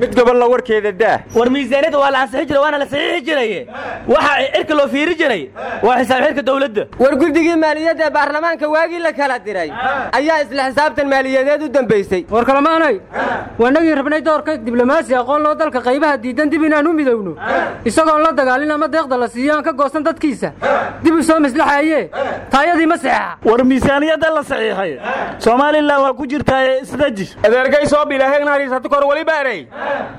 Mid gobolla warkeeda daah. War miisaaniyadda waa la ansixi jiray waana la saxiixi jiraye waxa cirka loo fiiri jiray waa xisaab xirka dawladda war guddigii maaliyadda ee baarlamaanka waagii la kala diray ayaa isla xisaabtan maaliyadeed u dambaysay war kalamaanay waanagii rabnay doorka diblomaasi aqoon loo dalka qaybaha diidan dib inaan u midowno. Isagoon la dagaalin ama deeqda la siiyo aan ka goosan dadkiisa. Dib u soo maslaxaye taayadii ma saxeexa war miisaaniyadda la saxiixay. Somalilan waa ku jirtaaye isdaji adeerkay soo bilaahegnaariisati kor weli baarey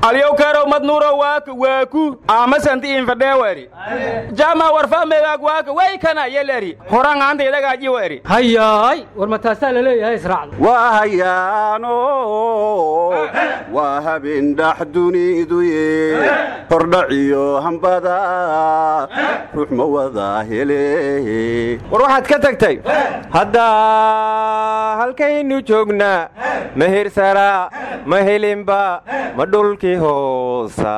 alyow keerow madnuurow waaka waaku aamasanti infadheeweri jama warfaamegaag waaka way kana yeleri. Horaan aanta idagaaji weri hayaay war ma taasaa la leeyahay israacda? Waa hayaano waa habeen dhaxdu duniduye hordhaciyo hambada ruux ma wada hele. War waxaad ka tagtay hadda halkaynu joognaa ma hirsaraa ma helinba ma dhulkii hoosa.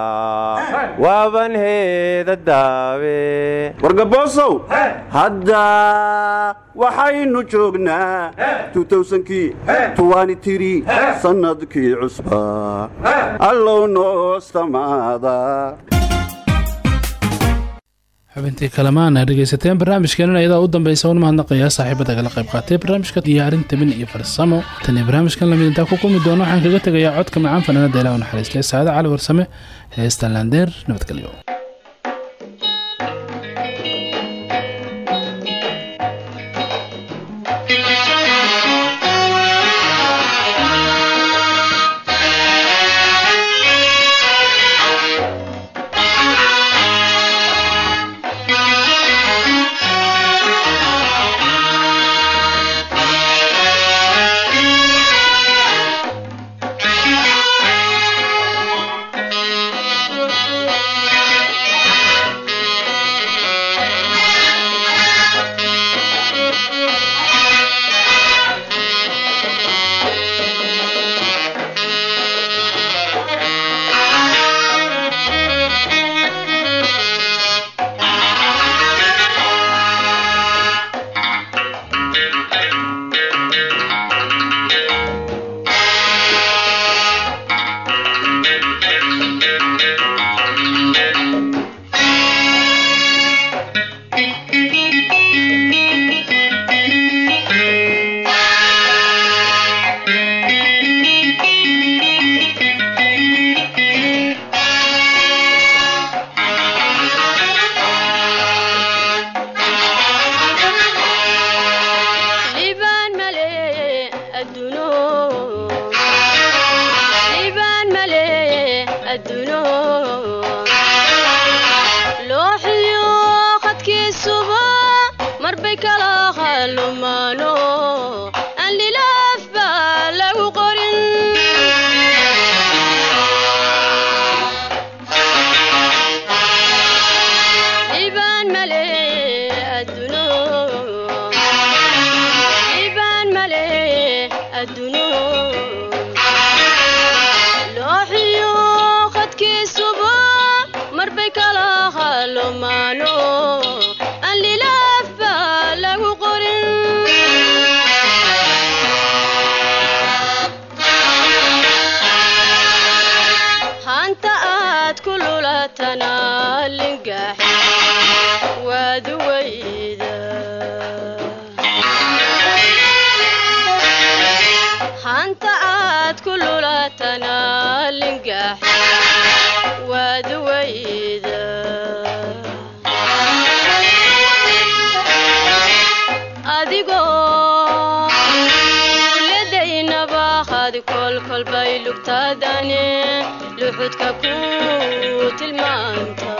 Waaban heeda daawe. Wargaboosow hadda waxaynu joognaa sannadkii cusba. Allow noostamaada xubintii kalemaana dhegaysateen barnaamijkeenan ayadaa u dambaysa un mahadnaqayaa saaxiibada kala qayb qaatay barnaamijka diyaarin tabin iyo farsamo. Tan iyo barnaamijkan la mid intaa ku kulmi doono waxaan kaga tegayaa codka macaan fanaanada ilaah u naxariistay saacada cali warsame heestan laandeer nabadgelyo kolkolbay lugtaadane luxudka ku tilmaanta